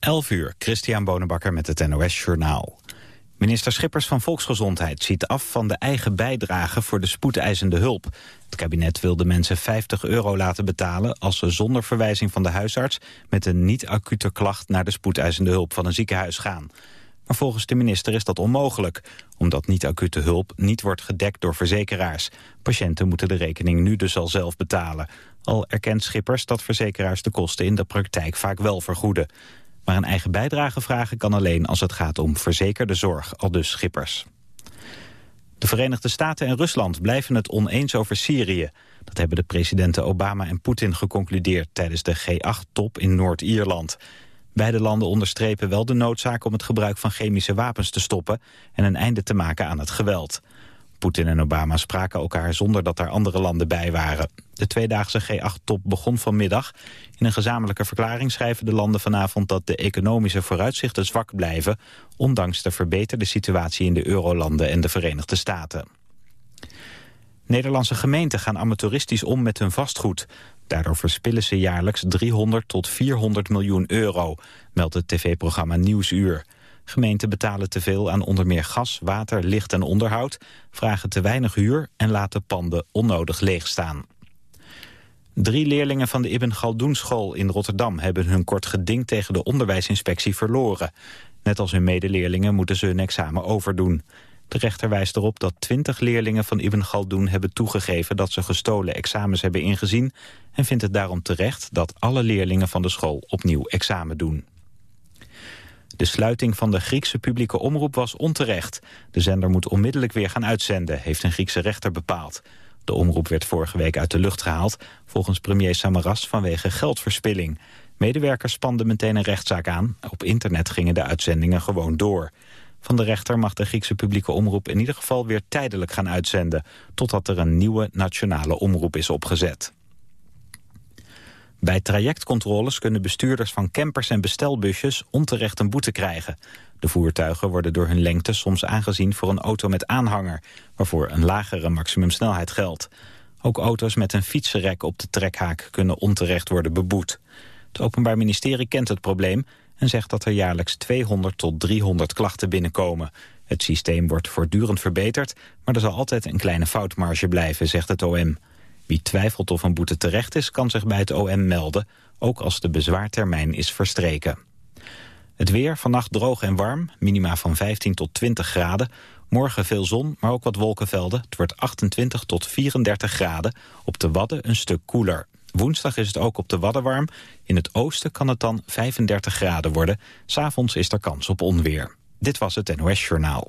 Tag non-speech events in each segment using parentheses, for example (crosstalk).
11 uur, Christian Bonenbakker met het NOS Journaal. Minister Schippers van Volksgezondheid ziet af van de eigen bijdrage voor de spoedeisende hulp. Het kabinet wil de mensen 50 euro laten betalen als ze zonder verwijzing van de huisarts met een niet-acute klacht naar de spoedeisende hulp van een ziekenhuis gaan. Maar volgens de minister is dat onmogelijk, omdat niet-acute hulp niet wordt gedekt door verzekeraars. Patiënten moeten de rekening nu dus al zelf betalen. Al erkent Schippers dat verzekeraars de kosten in de praktijk vaak wel vergoeden. Maar een eigen bijdrage vragen kan alleen als het gaat om verzekerde zorg, al dus Schippers. De Verenigde Staten en Rusland blijven het oneens over Syrië. Dat hebben de presidenten Obama en Poetin geconcludeerd tijdens de G8-top in Noord-Ierland. Beide landen onderstrepen wel de noodzaak om het gebruik van chemische wapens te stoppen en een einde te maken aan het geweld. Poetin en Obama spraken elkaar zonder dat er andere landen bij waren. De tweedaagse G8-top begon vanmiddag. In een gezamenlijke verklaring schrijven de landen vanavond dat de economische vooruitzichten zwak blijven, ondanks de verbeterde situatie in de eurolanden en de Verenigde Staten. Nederlandse gemeenten gaan amateuristisch om met hun vastgoed. Daardoor verspillen ze jaarlijks 300 tot 400 miljoen euro, meldt het tv-programma Nieuwsuur. Gemeenten betalen te veel aan onder meer gas, water, licht en onderhoud... vragen te weinig huur en laten panden onnodig leegstaan. Drie leerlingen van de Ibn Galdoen school in Rotterdam... hebben hun kort geding tegen de onderwijsinspectie verloren. Net als hun medeleerlingen moeten ze hun examen overdoen. De rechter wijst erop dat twintig leerlingen van Ibn Galdoen hebben toegegeven dat ze gestolen examens hebben ingezien en vindt het daarom terecht dat alle leerlingen van de school opnieuw examen doen. De sluiting van de Griekse publieke omroep was onterecht. De zender moet onmiddellijk weer gaan uitzenden, heeft een Griekse rechter bepaald. De omroep werd vorige week uit de lucht gehaald, volgens premier Samaras vanwege geldverspilling. Medewerkers spanden meteen een rechtszaak aan. Op internet gingen de uitzendingen gewoon door. Van de rechter mag de Griekse publieke omroep in ieder geval weer tijdelijk gaan uitzenden... totdat er een nieuwe nationale omroep is opgezet. Bij trajectcontroles kunnen bestuurders van campers en bestelbusjes onterecht een boete krijgen. De voertuigen worden door hun lengte soms aangezien voor een auto met aanhanger, waarvoor een lagere maximumsnelheid geldt. Ook auto's met een fietsenrek op de trekhaak kunnen onterecht worden beboet. Het Openbaar Ministerie kent het probleem en zegt dat er jaarlijks 200 tot 300 klachten binnenkomen. Het systeem wordt voortdurend verbeterd, maar er zal altijd een kleine foutmarge blijven, zegt het OM. Wie twijfelt of een boete terecht is, kan zich bij het OM melden, ook als de bezwaartermijn is verstreken. Het weer, vannacht droog en warm, minima van 15 tot 20 graden. Morgen veel zon, maar ook wat wolkenvelden. Het wordt 28 tot 34 graden. Op de Wadden een stuk koeler. Woensdag is het ook op de Wadden warm. In het oosten kan het dan 35 graden worden. S'avonds is er kans op onweer. Dit was het NOS Journaal.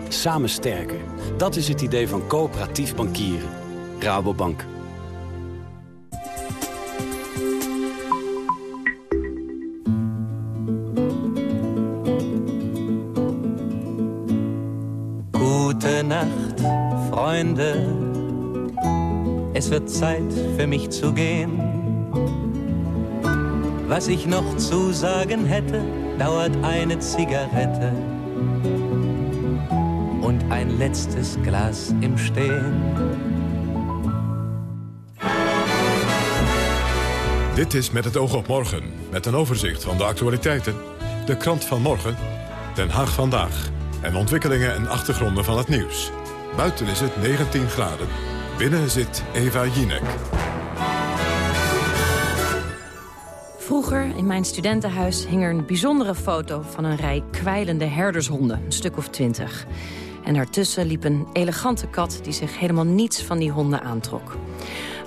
Samen sterker. Dat is het idee van coöperatief bankieren. Rabobank. Nacht, Freunde. Es wird Zeit für mich zu gehen. Was ich noch zu sagen hätte, dauert eine Zigarette ein letztes Glas im Stehen. Dit is Met het oog op morgen, met een overzicht van de actualiteiten, de krant van morgen, Den Haag vandaag en ontwikkelingen en achtergronden van het nieuws. Buiten is het 19 graden. Binnen zit Eva Jinek. Vroeger, in mijn studentenhuis, hing er een bijzondere foto... van een rij kwijlende herdershonden, een stuk of twintig. En daartussen liep een elegante kat die zich helemaal niets van die honden aantrok.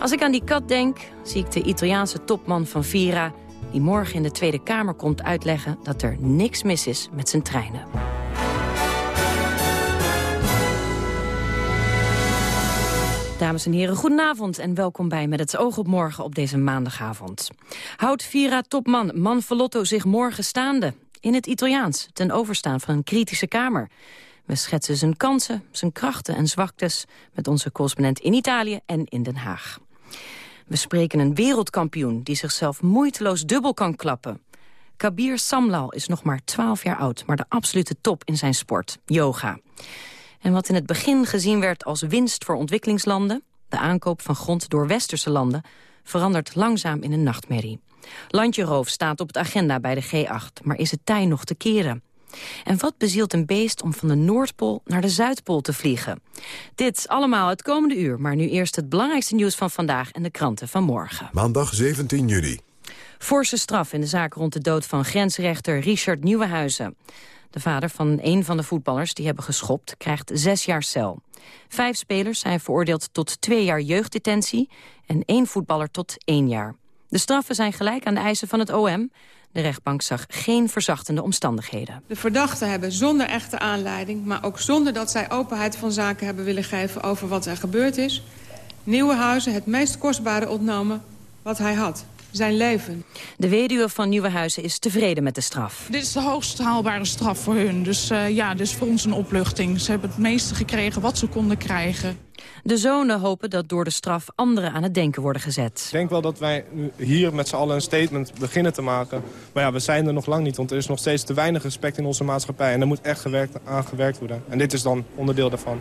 Als ik aan die kat denk, zie ik de Italiaanse topman van Vira... die morgen in de Tweede Kamer komt uitleggen dat er niks mis is met zijn treinen. Dames en heren, goedenavond en welkom bij Met het oog op morgen op deze maandagavond. Houdt Vira-topman Manfalotto zich morgen staande? In het Italiaans, ten overstaan van een kritische kamer. We schetsen zijn kansen, zijn krachten en zwaktes... met onze correspondent in Italië en in Den Haag. We spreken een wereldkampioen die zichzelf moeiteloos dubbel kan klappen. Kabir Samlal is nog maar 12 jaar oud, maar de absolute top in zijn sport, yoga. En wat in het begin gezien werd als winst voor ontwikkelingslanden... de aankoop van grond door westerse landen... verandert langzaam in een nachtmerrie. Landjeroof staat op de agenda bij de G8, maar is het tij nog te keren? En wat bezielt een beest om van de Noordpool naar de Zuidpool te vliegen? Dit allemaal het komende uur, maar nu eerst het belangrijkste nieuws van vandaag en de kranten van morgen. Maandag 17 juli. Forse straf in de zaak rond de dood van grensrechter Richard Nieuwenhuizen. De vader van een van de voetballers die hebben geschopt krijgt zes jaar cel. Vijf spelers zijn veroordeeld tot twee jaar jeugddetentie... en één voetballer tot één jaar. De straffen zijn gelijk aan de eisen van het OM. De rechtbank zag geen verzachtende omstandigheden. De verdachten hebben zonder echte aanleiding... maar ook zonder dat zij openheid van zaken hebben willen geven... over wat er gebeurd is... Nieuwenhuizen het meest kostbare ontnomen wat hij had zijn leven. De weduwe van Nieuwenhuizen is tevreden met de straf. Dit is de hoogst haalbare straf voor hun. Dus uh, ja, dus voor ons een opluchting. Ze hebben het meeste gekregen wat ze konden krijgen. De zonen hopen dat door de straf anderen aan het denken worden gezet. Ik denk wel dat wij hier met z'n allen een statement beginnen te maken. Maar ja, we zijn er nog lang niet, want er is nog steeds te weinig respect in onze maatschappij. En er moet echt gewerkt, aan gewerkt worden. En dit is dan onderdeel daarvan.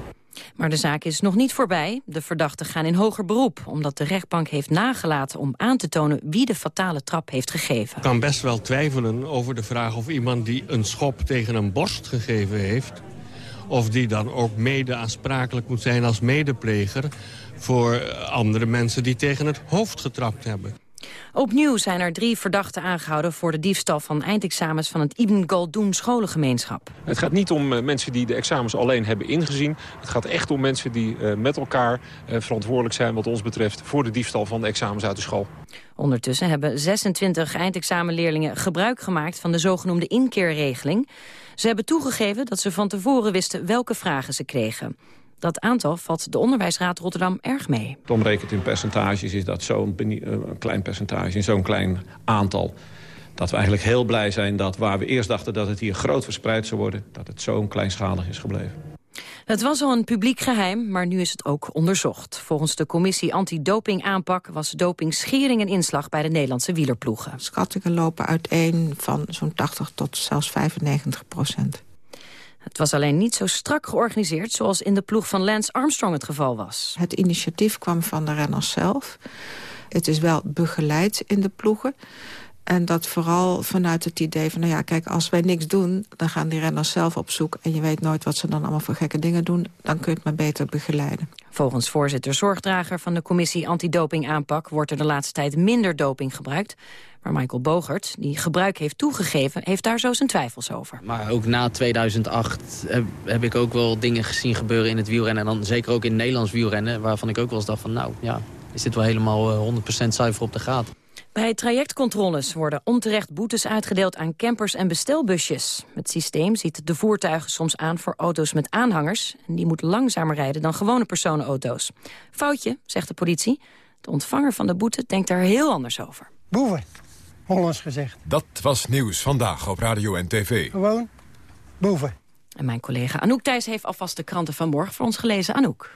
Maar de zaak is nog niet voorbij. De verdachten gaan in hoger beroep, omdat de rechtbank heeft nagelaten om aan te tonen wie de fatale trap heeft gegeven. Ik kan best wel twijfelen over de vraag of iemand die een schop tegen een borst gegeven heeft... of die dan ook mede aansprakelijk moet zijn als medepleger voor andere mensen die tegen het hoofd getrapt hebben. Opnieuw zijn er drie verdachten aangehouden voor de diefstal van eindexamens van het Ibn Galdoen scholengemeenschap. Het gaat niet om uh, mensen die de examens alleen hebben ingezien. Het gaat echt om mensen die uh, met elkaar uh, verantwoordelijk zijn wat ons betreft voor de diefstal van de examens uit de school. Ondertussen hebben 26 eindexamenleerlingen gebruik gemaakt van de zogenoemde inkeerregeling. Ze hebben toegegeven dat ze van tevoren wisten welke vragen ze kregen. Dat aantal valt de Onderwijsraad Rotterdam erg mee. Het omrekend in percentages is dat zo'n klein percentage, in zo'n klein aantal. Dat we eigenlijk heel blij zijn dat waar we eerst dachten dat het hier groot verspreid zou worden... dat het zo'n kleinschalig is gebleven. Het was al een publiek geheim, maar nu is het ook onderzocht. Volgens de commissie Antidoping Aanpak was doping schering en inslag bij de Nederlandse wielerploegen. Schattingen lopen uiteen van zo'n 80 tot zelfs 95 procent. Het was alleen niet zo strak georganiseerd... zoals in de ploeg van Lance Armstrong het geval was. Het initiatief kwam van de renners zelf. Het is wel begeleid in de ploegen. En dat vooral vanuit het idee van... nou ja, kijk, als wij niks doen, dan gaan die renners zelf op zoek... en je weet nooit wat ze dan allemaal voor gekke dingen doen... dan kun je het maar beter begeleiden. Volgens voorzitter Zorgdrager van de commissie Antidoping Aanpak... wordt er de laatste tijd minder doping gebruikt. Maar Michael Bogert, die gebruik heeft toegegeven... heeft daar zo zijn twijfels over. Maar ook na 2008 heb, heb ik ook wel dingen gezien gebeuren in het wielrennen... en dan zeker ook in het Nederlands wielrennen... waarvan ik ook wel eens dacht van, nou ja, is dit wel helemaal 100% zuiver op de gaten. Bij trajectcontroles worden onterecht boetes uitgedeeld aan campers en bestelbusjes. Het systeem ziet de voertuigen soms aan voor auto's met aanhangers... en die moeten langzamer rijden dan gewone personenauto's. Foutje, zegt de politie. De ontvanger van de boete denkt daar heel anders over. Boeven, Hollands gezegd. Dat was Nieuws Vandaag op Radio en TV. Gewoon boeven. En mijn collega Anouk Thijs heeft alvast de kranten van morgen voor ons gelezen. Anouk.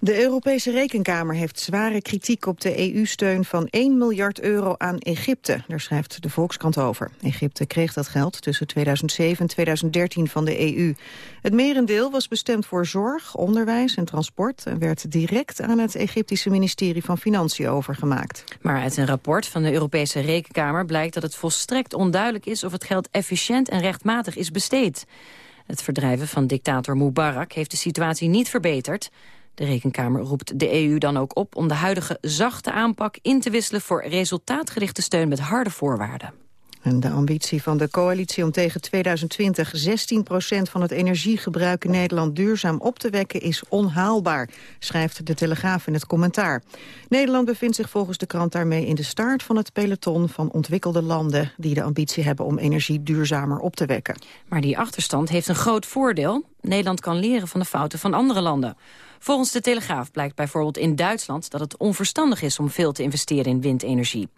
De Europese Rekenkamer heeft zware kritiek op de EU-steun van 1 miljard euro aan Egypte. Daar schrijft de Volkskrant over. Egypte kreeg dat geld tussen 2007 en 2013 van de EU. Het merendeel was bestemd voor zorg, onderwijs en transport... en werd direct aan het Egyptische ministerie van Financiën overgemaakt. Maar uit een rapport van de Europese Rekenkamer blijkt dat het volstrekt onduidelijk is... of het geld efficiënt en rechtmatig is besteed. Het verdrijven van dictator Mubarak heeft de situatie niet verbeterd. De Rekenkamer roept de EU dan ook op om de huidige zachte aanpak in te wisselen voor resultaatgerichte steun met harde voorwaarden. En de ambitie van de coalitie om tegen 2020 16% van het energiegebruik in Nederland duurzaam op te wekken is onhaalbaar, schrijft de Telegraaf in het commentaar. Nederland bevindt zich volgens de krant daarmee in de start van het peloton van ontwikkelde landen die de ambitie hebben om energie duurzamer op te wekken. Maar die achterstand heeft een groot voordeel. Nederland kan leren van de fouten van andere landen. Volgens de Telegraaf blijkt bijvoorbeeld in Duitsland dat het onverstandig is om veel te investeren in windenergie.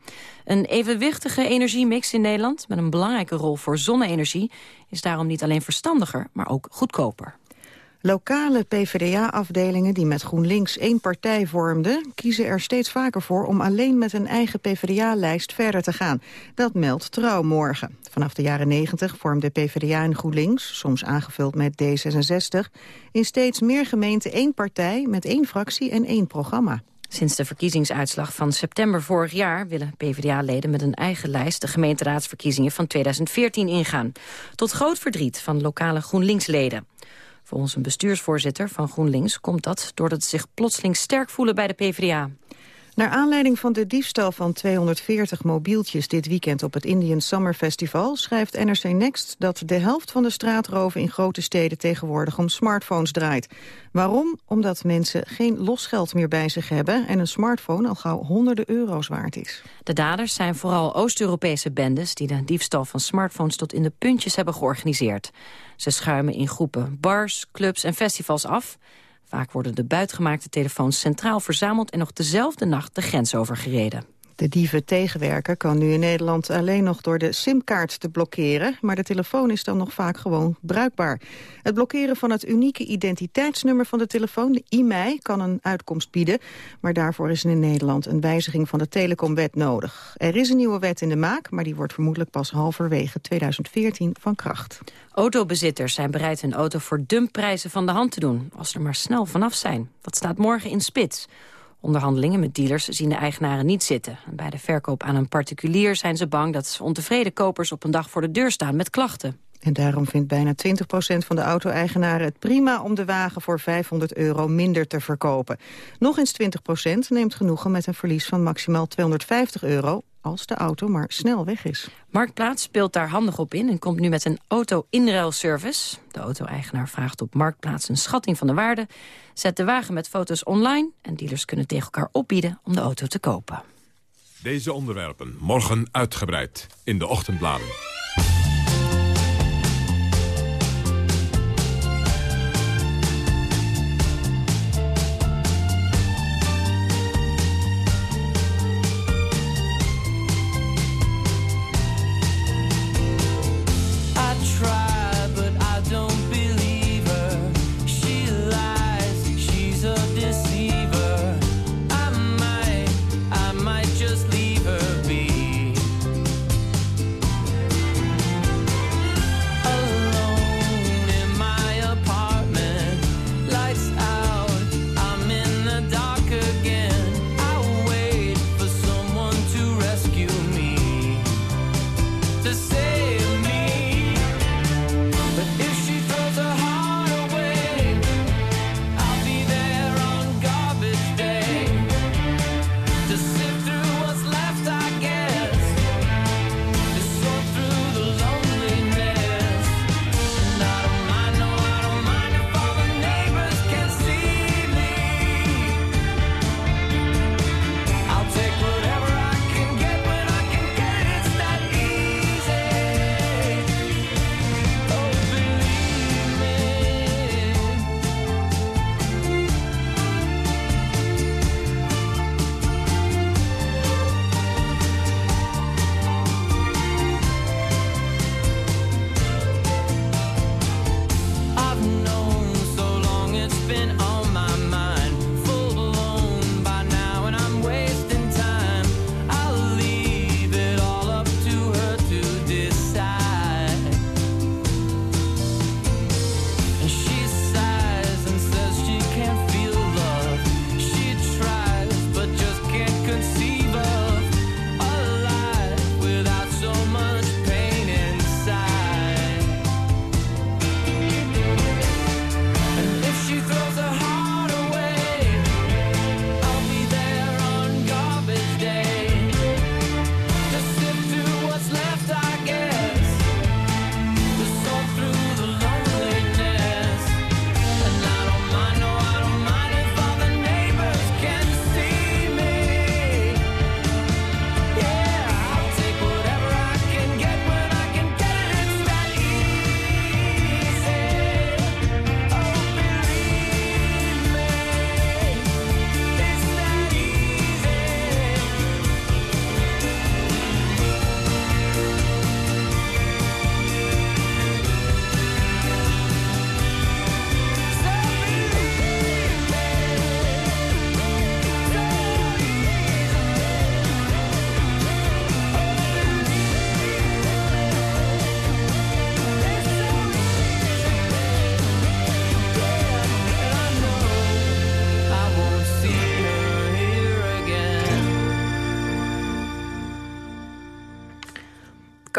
Een evenwichtige energiemix in Nederland met een belangrijke rol voor zonne-energie is daarom niet alleen verstandiger, maar ook goedkoper. Lokale PvdA-afdelingen die met GroenLinks één partij vormden... kiezen er steeds vaker voor om alleen met een eigen PvdA-lijst verder te gaan. Dat meldt Trouw morgen. Vanaf de jaren 90 vormden PvdA en GroenLinks, soms aangevuld met D66... in steeds meer gemeenten één partij met één fractie en één programma. Sinds de verkiezingsuitslag van september vorig jaar... willen PvdA-leden met een eigen lijst de gemeenteraadsverkiezingen van 2014 ingaan. Tot groot verdriet van lokale GroenLinks-leden. Volgens een bestuursvoorzitter van GroenLinks komt dat... doordat ze zich plotseling sterk voelen bij de PvdA. Naar aanleiding van de diefstal van 240 mobieltjes dit weekend op het Indian Summer Festival schrijft NRC Next dat de helft van de straatroven in grote steden tegenwoordig om smartphones draait. Waarom? Omdat mensen geen losgeld meer bij zich hebben en een smartphone al gauw honderden euro's waard is. De daders zijn vooral Oost-Europese bendes die de diefstal van smartphones tot in de puntjes hebben georganiseerd. Ze schuimen in groepen bars, clubs en festivals af Vaak worden de buitgemaakte telefoons centraal verzameld... en nog dezelfde nacht de grens overgereden. De dieven tegenwerker kan nu in Nederland alleen nog door de simkaart te blokkeren, maar de telefoon is dan nog vaak gewoon bruikbaar. Het blokkeren van het unieke identiteitsnummer van de telefoon, de IMEI, kan een uitkomst bieden, maar daarvoor is in Nederland een wijziging van de telecomwet nodig. Er is een nieuwe wet in de maak, maar die wordt vermoedelijk pas halverwege 2014 van kracht. Autobezitters zijn bereid hun auto voor dumpprijzen van de hand te doen, als ze er maar snel vanaf zijn. Dat staat morgen in spits. Onderhandelingen met dealers zien de eigenaren niet zitten. Bij de verkoop aan een particulier zijn ze bang dat ontevreden kopers op een dag voor de deur staan met klachten. En daarom vindt bijna 20% van de auto-eigenaren het prima om de wagen voor 500 euro minder te verkopen. Nog eens 20% neemt genoegen met een verlies van maximaal 250 euro als de auto maar snel weg is. Marktplaats speelt daar handig op in en komt nu met een auto-inruilservice. De auto-eigenaar vraagt op Marktplaats een schatting van de waarde... zet de wagen met foto's online en dealers kunnen tegen elkaar opbieden om de auto te kopen. Deze onderwerpen morgen uitgebreid in de ochtendbladen.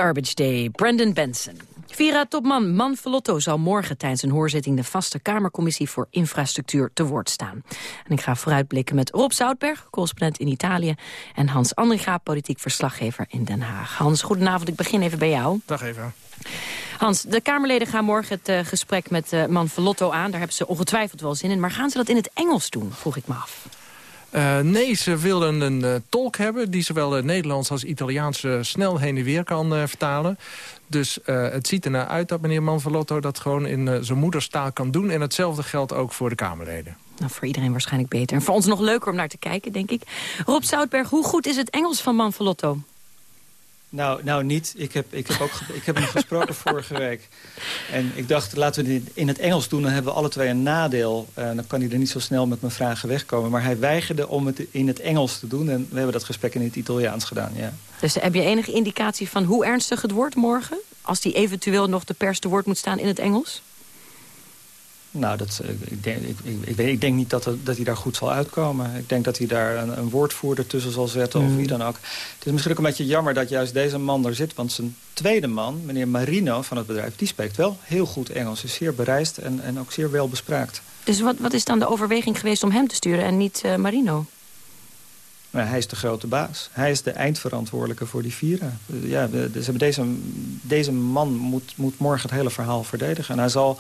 Garbage Day, Brandon Benson. Vira-topman Man Manfrotto zal morgen tijdens een hoorzitting... de vaste Kamercommissie voor Infrastructuur te woord staan. En ik ga vooruitblikken met Rob Zoutberg, correspondent in Italië... en Hans Andringa, politiek verslaggever in Den Haag. Hans, goedenavond. Ik begin even bij jou. Dag even. Hans, de Kamerleden gaan morgen het uh, gesprek met uh, Manfrotto aan. Daar hebben ze ongetwijfeld wel zin in. Maar gaan ze dat in het Engels doen, vroeg ik me af. Uh, nee, ze wilden een uh, tolk hebben... die zowel uh, Nederlands als Italiaans snel heen en weer kan vertalen. Dus het ziet ernaar uit dat meneer Manfrotto dat gewoon in zijn moederstaal kan doen. En hetzelfde geldt ook voor de Kamerleden. Nou, voor iedereen waarschijnlijk beter. En voor ons nog leuker om naar te kijken, denk ik. Rob Zoutberg, hoe goed is het Engels van Manfrotto? Nou, nou niet. Ik heb, ik heb, ook ik heb hem gesproken (laughs) vorige week. En ik dacht, laten we dit in het Engels doen. Dan hebben we alle twee een nadeel. Uh, dan kan hij er niet zo snel met mijn vragen wegkomen. Maar hij weigerde om het in het Engels te doen. En we hebben dat gesprek in het Italiaans gedaan, ja. Dus heb je enige indicatie van hoe ernstig het wordt morgen? Als die eventueel nog de pers te woord moet staan in het Engels? Nou, dat, eh, ik, denk, ik, ik, ik, denk niet dat, dat hij daar goed zal uitkomen. Ik denk dat hij daar een, een woordvoerder tussen zal zetten of mm. wie dan ook. Het is misschien ook een beetje jammer dat juist deze man er zit. Want zijn tweede man, meneer Marino van het bedrijf... die spreekt wel heel goed Engels. Is zeer bereisd en, en ook zeer wel bespraakt. Dus wat, wat is dan de overweging geweest om hem te sturen en niet uh, Marino? Maar hij is de grote baas. Hij is de eindverantwoordelijke voor die vieren. Ja, dus deze, deze man moet, moet morgen het hele verhaal verdedigen. En hij zal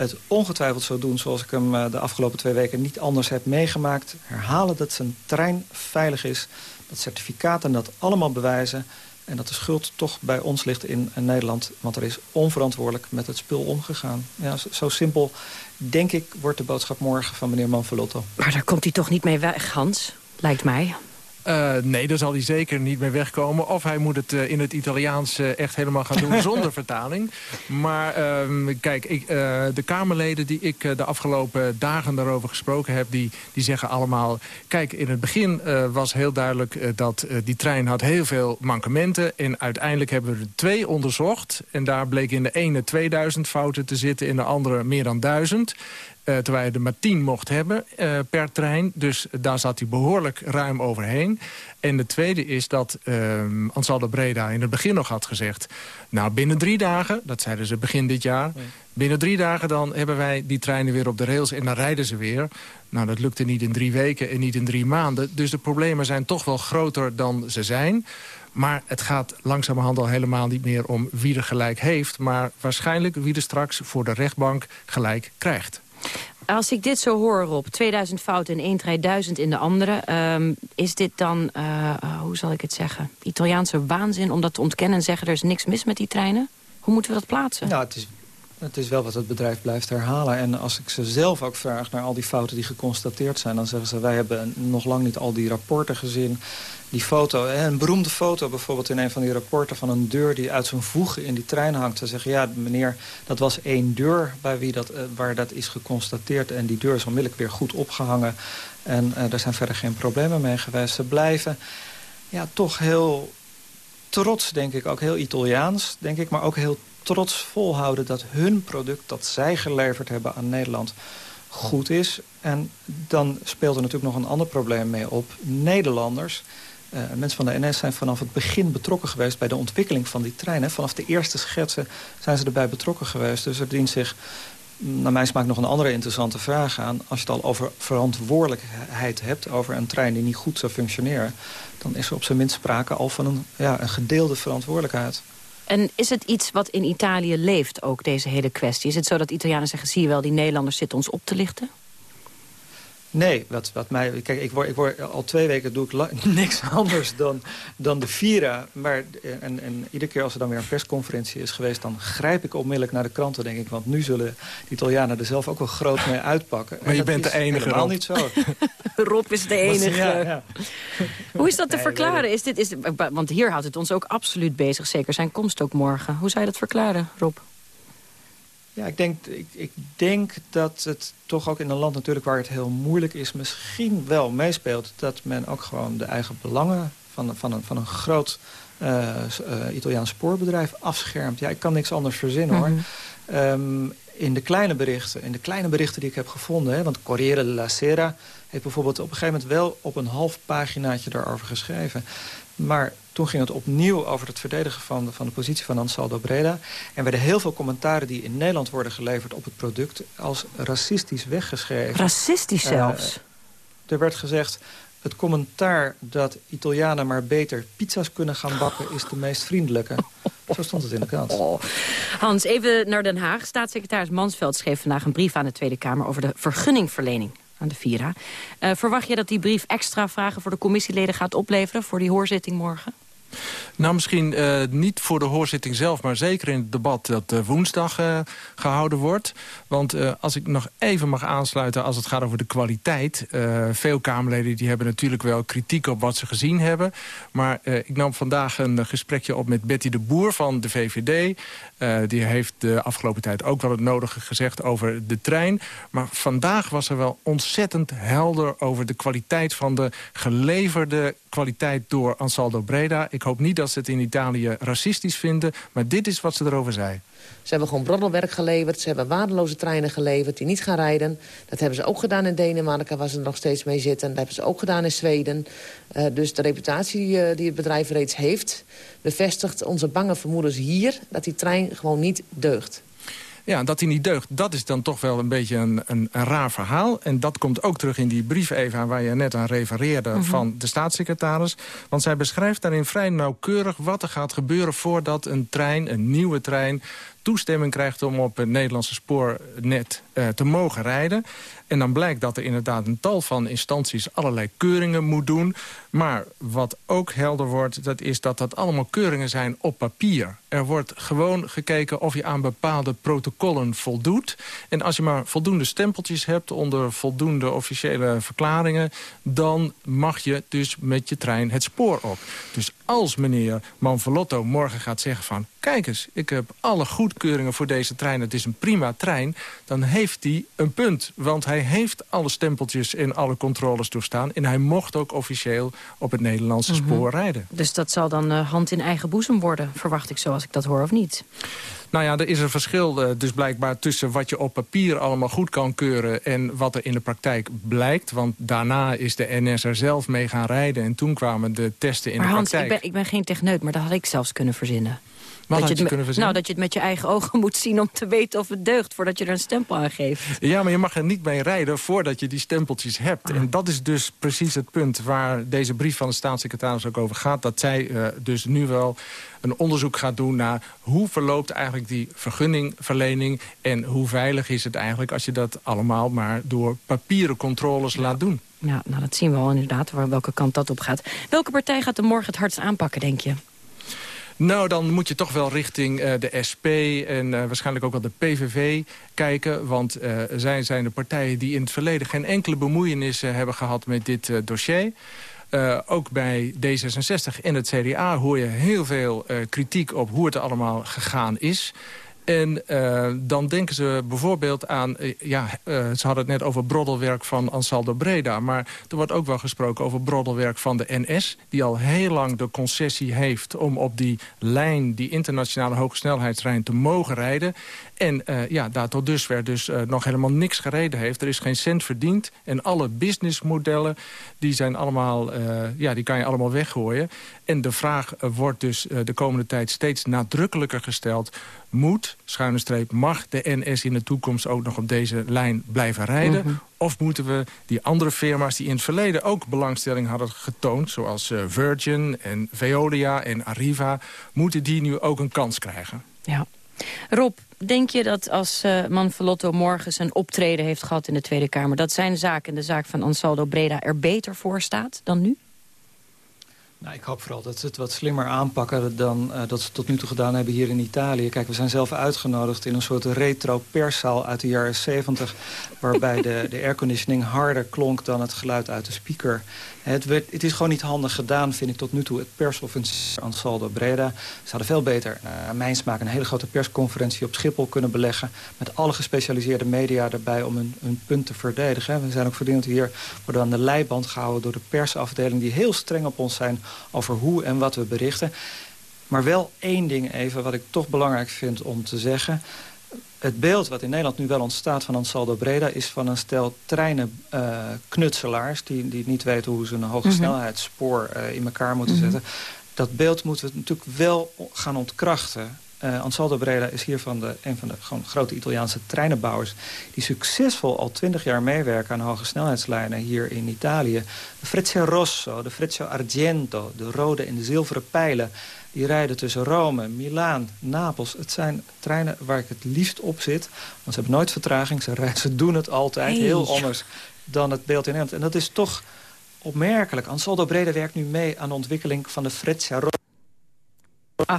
het ongetwijfeld zo doen zoals ik hem eh, de afgelopen twee weken niet anders heb meegemaakt. Herhalen dat zijn trein veilig is. Dat certificaten dat allemaal bewijzen. En dat de schuld toch bij ons ligt in, Nederland. Want er is onverantwoordelijk met het spul omgegaan. Ja, zo, simpel, denk ik, wordt de boodschap morgen van meneer Manfrotto. Maar daar komt hij toch niet mee weg, Hans? Lijkt mij. Uh, nee, daar zal hij zeker niet mee wegkomen. Of hij moet het uh, in het Italiaans uh, echt helemaal gaan doen (laughs) zonder vertaling. Maar ehm, kijk, ik, de Kamerleden die ik de afgelopen dagen daarover gesproken heb... die, die zeggen allemaal... Kijk, in het begin was heel duidelijk dat die trein had heel veel mankementen. En uiteindelijk hebben we er twee onderzocht. En daar bleek in de ene 2000 fouten te zitten, in de andere meer dan 1000. Uh, terwijl je er maar tien mocht hebben uh, per trein. Dus daar zat hij behoorlijk ruim overheen. En de tweede is dat uh, Ansaldo Breda in het begin nog had gezegd... nou, binnen drie dagen, dat zeiden ze begin dit jaar... binnen drie dagen dan hebben wij die treinen weer op de rails en dan rijden ze weer. Nou, dat lukte niet in drie weken en niet in drie maanden. Dus de problemen zijn toch wel groter dan ze zijn... Maar het gaat langzamerhand al helemaal niet meer om wie er gelijk heeft... maar waarschijnlijk wie er straks voor de rechtbank gelijk krijgt. Als ik dit zo hoor, Rob, 2000 fouten in één trein, 1000 in de andere... Um, is dit dan, uh, hoe zal ik het zeggen, Italiaanse waanzin om dat te ontkennen... en zeggen er is niks mis met die treinen? Hoe moeten we dat plaatsen? Nou, het is het is wel wat het bedrijf blijft herhalen. En als ik ze zelf ook vraag naar al die fouten die geconstateerd zijn... dan zeggen ze, wij hebben nog lang niet al die rapporten gezien. Die foto, een beroemde foto bijvoorbeeld in een van die rapporten... van een deur die uit zijn voegen in die trein hangt. Ze zeggen, ja meneer, dat was één deur bij wie dat, uh, waar dat is geconstateerd... en die deur is onmiddellijk weer goed opgehangen. En uh, daar zijn verder geen problemen mee geweest. Ze blijven ja, toch heel trots, denk ik, ook heel Italiaans, denk ik... maar ook heel trots volhouden dat hun product dat zij geleverd hebben aan Nederland goed is. En dan speelt er natuurlijk nog een ander probleem mee op. Nederlanders, uh, mensen van de NS zijn vanaf het begin betrokken geweest... bij de ontwikkeling van die trein. Vanaf de eerste schetsen zijn ze erbij betrokken geweest. Dus er dient zich, naar mijn smaak, nog een andere interessante vraag aan. Als je het al over verantwoordelijkheid hebt... over een trein die niet goed zou functioneren... dan is er op zijn minst sprake al van een, ja, een gedeelde verantwoordelijkheid. En is het iets wat in Italië leeft, ook deze hele kwestie? Is het zo dat Italianen zeggen, zie je wel, die Nederlanders zitten ons op te lichten? Nee, wat, wat mij, kijk, ik word, ik word al twee weken doe ik (laughs) niks anders dan, dan de Vira. Maar, en, en iedere keer als er dan weer een persconferentie is geweest... dan grijp ik onmiddellijk naar de kranten, denk ik. Want nu zullen de Italianen er zelf ook wel groot mee uitpakken. Maar je bent de enige, Rob. niet zo. (laughs) Rob is de (laughs) enige. Ja, ja. Hoe is dat te verklaren? Is dit, is, want hier houdt het ons ook absoluut bezig. Zeker zijn komst ook morgen. Hoe zou je dat verklaren, Rob? Ja, ik denk, ik, ik, denk dat het toch ook in een land natuurlijk waar het heel moeilijk is... misschien wel meespeelt dat men ook gewoon de eigen belangen van, van, een, van een groot uh, uh, Italiaans spoorbedrijf afschermt. Ja, ik kan niks anders verzinnen hoor. Mhm. Ehm, in de kleine berichten, in de kleine berichten die ik heb gevonden... Hè, want Corriere della Sera heeft bijvoorbeeld op een gegeven moment wel op een half paginaatje daarover geschreven. Maar Toen ging het opnieuw over het verdedigen van de, van de positie van Ansaldo Breda. En werden heel veel commentaren die in Nederland worden geleverd op het product... als racistisch weggeschreven. Racistisch zelfs? Uh, er werd gezegd, het commentaar dat Italianen maar beter pizza's kunnen gaan bakken... is de meest vriendelijke. (laughs) Zo stond het in de krant. Oh. Hans, even naar Den Haag. Staatssecretaris Mansveld schreef vandaag een brief aan de Tweede Kamer... over de vergunningverlening aan de Vira. Uh, verwacht je dat die brief extra vragen voor de commissieleden gaat opleveren... voor die hoorzitting morgen? Nou, misschien uh, niet voor de hoorzitting zelf... maar zeker in het debat dat uh, woensdag uh, gehouden wordt. Want als ik nog even mag aansluiten als het gaat over de kwaliteit... veel Kamerleden die hebben natuurlijk wel kritiek op wat ze gezien hebben. Maar ik nam vandaag een gesprekje op met Betty de Boer van de VVD. die heeft de afgelopen tijd ook wel het nodige gezegd over de trein. Maar vandaag was er wel ontzettend helder over de kwaliteit van de geleverde kwaliteit door Ansaldo Breda. Ik hoop niet dat ze het in Italië racistisch vinden, maar dit is wat ze erover zei. Ze hebben gewoon broddelwerk geleverd. Ze hebben waardeloze treinen geleverd die niet gaan rijden. Dat hebben ze ook gedaan in Denemarken, waar ze nog steeds mee zitten. Dat hebben ze ook gedaan in Zweden. Uh, dus de reputatie uh, die het bedrijf reeds heeft... bevestigt onze bange vermoedens hier dat die trein gewoon niet deugt. Ja, dat hij niet deugt, dat is dan toch wel een beetje een, een, een raar verhaal. En dat komt ook terug in die brief, Eva, waar je net aan refereerde... Mhm. van de staatssecretaris. Want zij beschrijft daarin vrij nauwkeurig wat er gaat gebeuren... voordat een trein, een nieuwe trein, toestemming krijgt om op het Nederlandse spoornet uh, te mogen rijden. En dan blijkt dat er inderdaad een tal van instanties allerlei keuringen moet doen. Maar wat ook helder wordt, dat is dat dat allemaal keuringen zijn op papier. Er wordt gewoon gekeken of je aan bepaalde protocollen voldoet. En als je maar voldoende stempeltjes hebt onder voldoende officiële verklaringen... dan mag je dus met je trein het spoor op. Dus als meneer Manfalotto morgen gaat zeggen van... kijk eens, ik heb alle goedkeuringen voor deze trein, het is een prima trein... dan heeft hij een punt, want hij heeft alle stempeltjes en alle controles doorstaan... en hij mocht ook officieel op het Nederlandse mhm. spoor rijden. Dus dat zal dan uh, hand in eigen boezem worden, verwacht ik zo als ik dat hoor, of niet? Nou ja, er is een verschil uh, dus blijkbaar tussen wat je op papier allemaal goed kan keuren... en wat er in de praktijk blijkt. Want daarna is de NS er zelf mee gaan rijden... en toen kwamen de testen in maar de Hans, praktijk. Ik ben, ik ben geen techneut, maar dat had ik zelfs kunnen verzinnen. Wat dat je, het kunnen verzinnen? Nou, dat je het met je eigen ogen moet zien om te weten of het deugt... voordat je er een stempel aan geeft. Ja, maar je mag er niet mee rijden voordat je die stempeltjes hebt. En dat is dus precies het punt waar deze brief van de staatssecretaris ook over gaat. Dat zij uh, dus nu wel een onderzoek gaat doen naar hoe verloopt eigenlijk die vergunningverlening... en hoe veilig is het eigenlijk als je dat allemaal maar door papieren controles laat doen. Ja, nou dat zien we al inderdaad, welke kant dat op gaat. Welke partij gaat er morgen het hardst aanpakken, denk je? Nou, dan moet je toch wel richting uh, de SP en uh, waarschijnlijk ook wel de PVV kijken. Want uh, zij zijn de partijen die in het verleden geen enkele bemoeienis hebben gehad met dit dossier. Ook bij D66 en het CDA hoor je heel veel kritiek op hoe het allemaal gegaan is. En uh, dan denken ze bijvoorbeeld aan... Uh, ja, uh, ze hadden het net over broddelwerk van Ansaldo Breda... maar er wordt ook wel gesproken over broddelwerk van de NS... die al heel lang de concessie heeft om op die lijn... die internationale hogesnelheidslijn te mogen rijden. En ja, daar tot dusver dus nog helemaal niks gereden heeft. Er is geen cent verdiend. En alle businessmodellen, die, zijn allemaal, ja, die kan je allemaal weggooien. En de vraag wordt dus de komende tijd steeds nadrukkelijker gesteld moet, schuine streep, mag de NS in de toekomst ook nog op deze lijn blijven rijden? Mhm. Of moeten we die andere firma's die in het verleden ook belangstelling hadden getoond... zoals uh, Virgin en Veolia en Arriva... moeten die nu ook een kans krijgen? Ja. Rob, denk je dat als uh, Manfrotto morgen zijn optreden heeft gehad in de Tweede Kamer... dat zijn zaak en de zaak van Ansaldo Breda er beter voor staat dan nu? Nou, ik hoop vooral dat ze het wat slimmer aanpakken dan uh, dat ze tot nu toe gedaan hebben hier in Italië. Kijk, we zijn zelf uitgenodigd in een soort retro perszaal uit de jaren 70... waarbij de, de airconditioning harder klonk dan het geluid uit de speaker. Het, het, is gewoon niet handig gedaan, vind ik tot nu toe. Het persoffensief aan Saldo Breda. Ze hadden veel beter, uh, aan mijn smaak, een hele grote persconferentie op Schiphol kunnen beleggen. Met alle gespecialiseerde media erbij om hun, hun punt te verdedigen. We zijn ook voortdurend hier worden aan de leiband gehouden door de persafdeling... die heel streng op ons zijn over hoe en wat we berichten. Maar wel één ding even wat ik toch belangrijk vind om te zeggen het beeld wat in Nederland nu wel ontstaat van Ansaldo Breda... is van een stel treinenknutselaars... Uh, die, die niet weten hoe ze een hoge snelheidsspoor uh, in elkaar moeten mhm. zetten dat beeld moeten we natuurlijk wel gaan ontkrachten. Uh, Ansaldo Breda is hier van de, een van de gewoon grote Italiaanse treinenbouwers... die succesvol al twintig jaar meewerken aan hoge snelheidslijnen hier in Italië. De Freccia Rosso, de Freccia Argento, de rode en de zilveren pijlen... die rijden tussen Rome, Milaan, Napels. Het zijn treinen waar ik het liefst op zit. Want ze hebben nooit vertraging, ze, rijden, ze doen het altijd heel anders dan het beeld in Nederland. En dat is toch opmerkelijk. Ansaldo Breda werkt nu mee aan de ontwikkeling van de Freccia Rosso.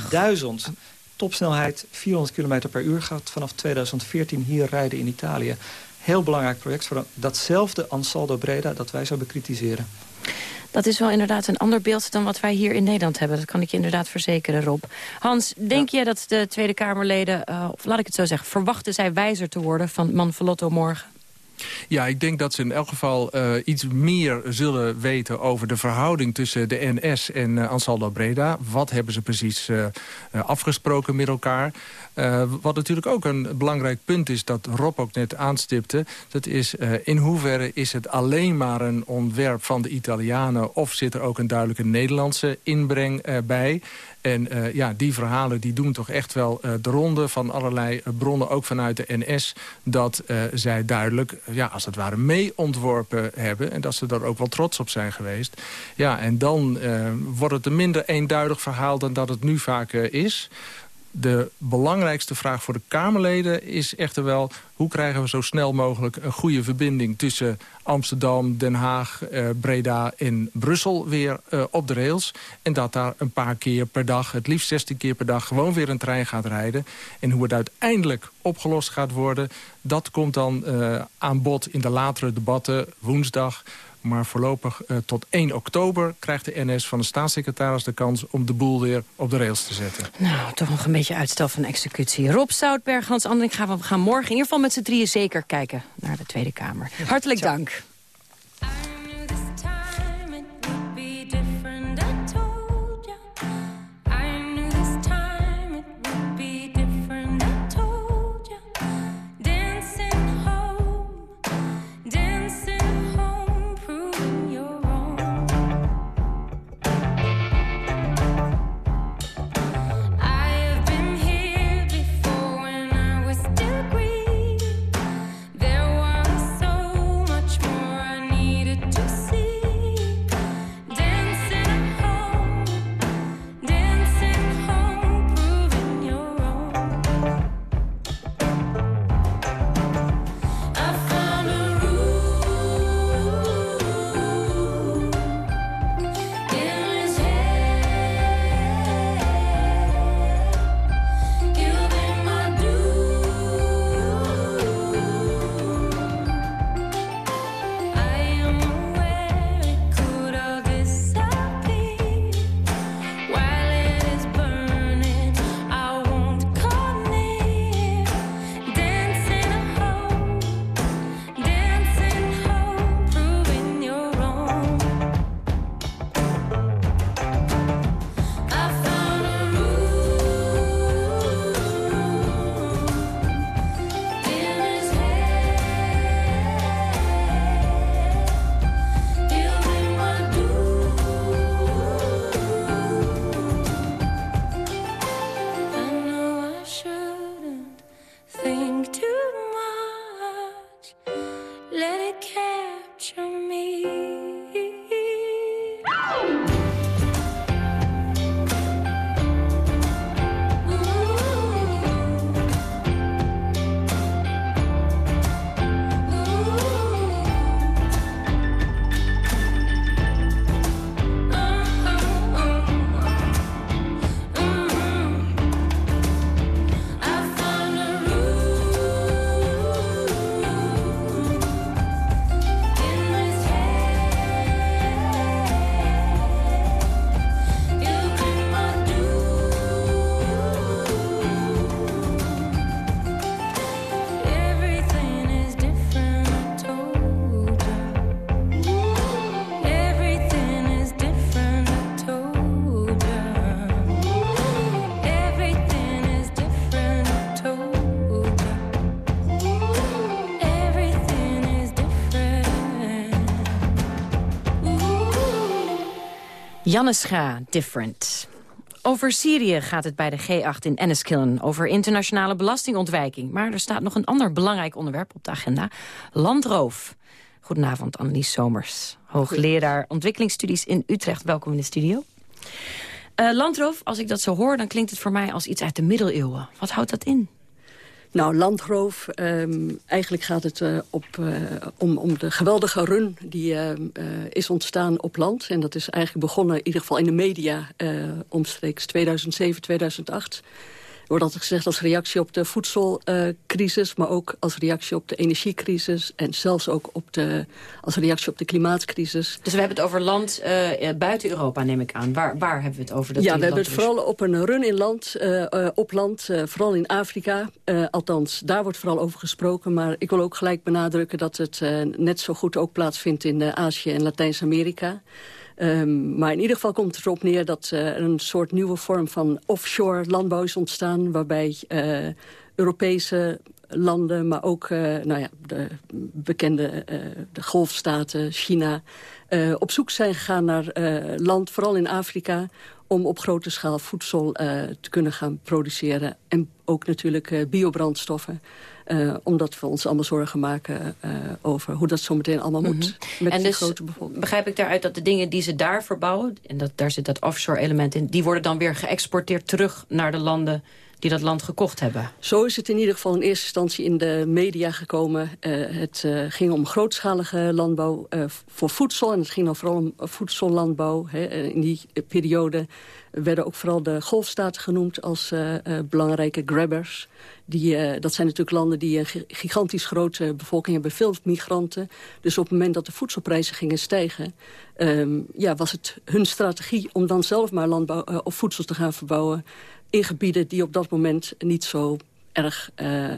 1000 topsnelheid 400 km per uur gaat vanaf 2014 hier rijden in Italië. Heel belangrijk project voor datzelfde Ansaldo Breda dat wij zo bekritiseren. Dat is wel inderdaad een ander beeld dan wat wij hier in Nederland hebben. Dat kan ik je inderdaad verzekeren, Rob. Hans, denk je dat de Tweede Kamerleden, uh, of laat ik het zo zeggen... verwachten zij wijzer te worden van Manfrotto morgen? Ja, ik denk dat ze in elk geval uh, iets meer zullen weten over de verhouding tussen de NS en uh, Ansaldo Breda. Wat hebben ze precies uh, afgesproken met elkaar? wat natuurlijk ook een belangrijk punt is dat Rob ook net aanstipte. Dat is in hoeverre is het alleen maar een ontwerp van de Italianen... of zit er ook een duidelijke Nederlandse inbreng bij? En uh, ja, die verhalen die doen toch echt wel uh, de ronde van allerlei bronnen, ook vanuit de NS, dat zij duidelijk, ja, als het ware, mee ontworpen hebben. En dat ze daar ook wel trots op zijn geweest. Ja, en dan wordt het een minder eenduidig verhaal dan dat het nu vaak is. De belangrijkste vraag voor de Kamerleden is echter wel... hoe krijgen we zo snel mogelijk een goede verbinding... tussen Amsterdam, Den Haag, eh, Breda en Brussel weer eh, op de rails. En dat daar een paar keer per dag, het liefst 16 keer per dag... gewoon weer een trein gaat rijden. En hoe het uiteindelijk opgelost gaat worden... dat komt dan uh, aan bod in de latere debatten woensdag maar voorlopig uh, tot 1 oktober krijgt de NS van de staatssecretaris de kans... om de boel weer op de rails te zetten. Nou, toch nog een beetje uitstel van executie. Rob Zoutberg, Hans Andring gaan we gaan morgen in ieder geval met z'n drieën zeker kijken naar de Tweede Kamer. Hartelijk dank. Janne Scha, Different. Over Syrië gaat het bij de G8 in Enniskillen. Over internationale belastingontwijking. Maar er staat nog een ander belangrijk onderwerp op de agenda. Landroof. Goedenavond, Annelies Somers. Hoogleraar ontwikkelingsstudies in Utrecht. Welkom in de studio. Uh, landroof, als ik dat zo hoor, dan klinkt het voor mij als iets uit de middeleeuwen. Wat houdt dat in? Nou, landroof, um, eigenlijk gaat het uh, op, uh, om, om de geweldige run die uh, is ontstaan op land. En dat is eigenlijk begonnen in ieder geval in de media omstreeks 2007, 2008 wordt altijd gezegd als reactie op de voedselcrisis... maar ook als reactie op de energiecrisis... en zelfs ook op de, als reactie op de klimaatcrisis. Dus we hebben het over land uh, buiten Europa, neem ik aan. Waar, waar hebben we het over? Dat ja, we hebben het vooral op een run in land, uh, uh, op land, vooral in Afrika. althans, daar wordt vooral over gesproken. Maar ik wil ook gelijk benadrukken dat het net zo goed ook plaatsvindt in Azië en Latijns-Amerika. Um, maar in ieder geval komt het erop neer dat er een soort nieuwe vorm van offshore landbouw is ontstaan... waarbij uh, Europese landen, maar ook uh, nou ja, de bekende de golfstaten, China... op zoek zijn gegaan naar land, vooral in Afrika om op grote schaal voedsel te kunnen gaan produceren. En ook natuurlijk biobrandstoffen. Uh, omdat we ons allemaal zorgen maken uh, over hoe dat zo meteen allemaal moet. Mm -hmm. Met en dus grote begrijp ik daaruit dat de dingen die ze daar verbouwen... en dat, daar zit dat offshore element in... die worden dan weer geëxporteerd terug naar de landen die dat land gekocht hebben. Zo is het in ieder geval in eerste instantie in de media gekomen. Uh, het uh, ging om grootschalige landbouw uh, voor voedsel. En het ging dan vooral om voedsellandbouw. Hè. In die periode werden ook vooral de golfstaten genoemd als belangrijke grabbers. Die, dat zijn natuurlijk landen die een gigantisch grote bevolking hebben. Veel migranten. Dus op het moment dat de voedselprijzen gingen stijgen... Um, ja, was het hun strategie om dan zelf maar landbouw, of voedsel te gaan verbouwen in gebieden die op dat moment niet zo erg uh, uh,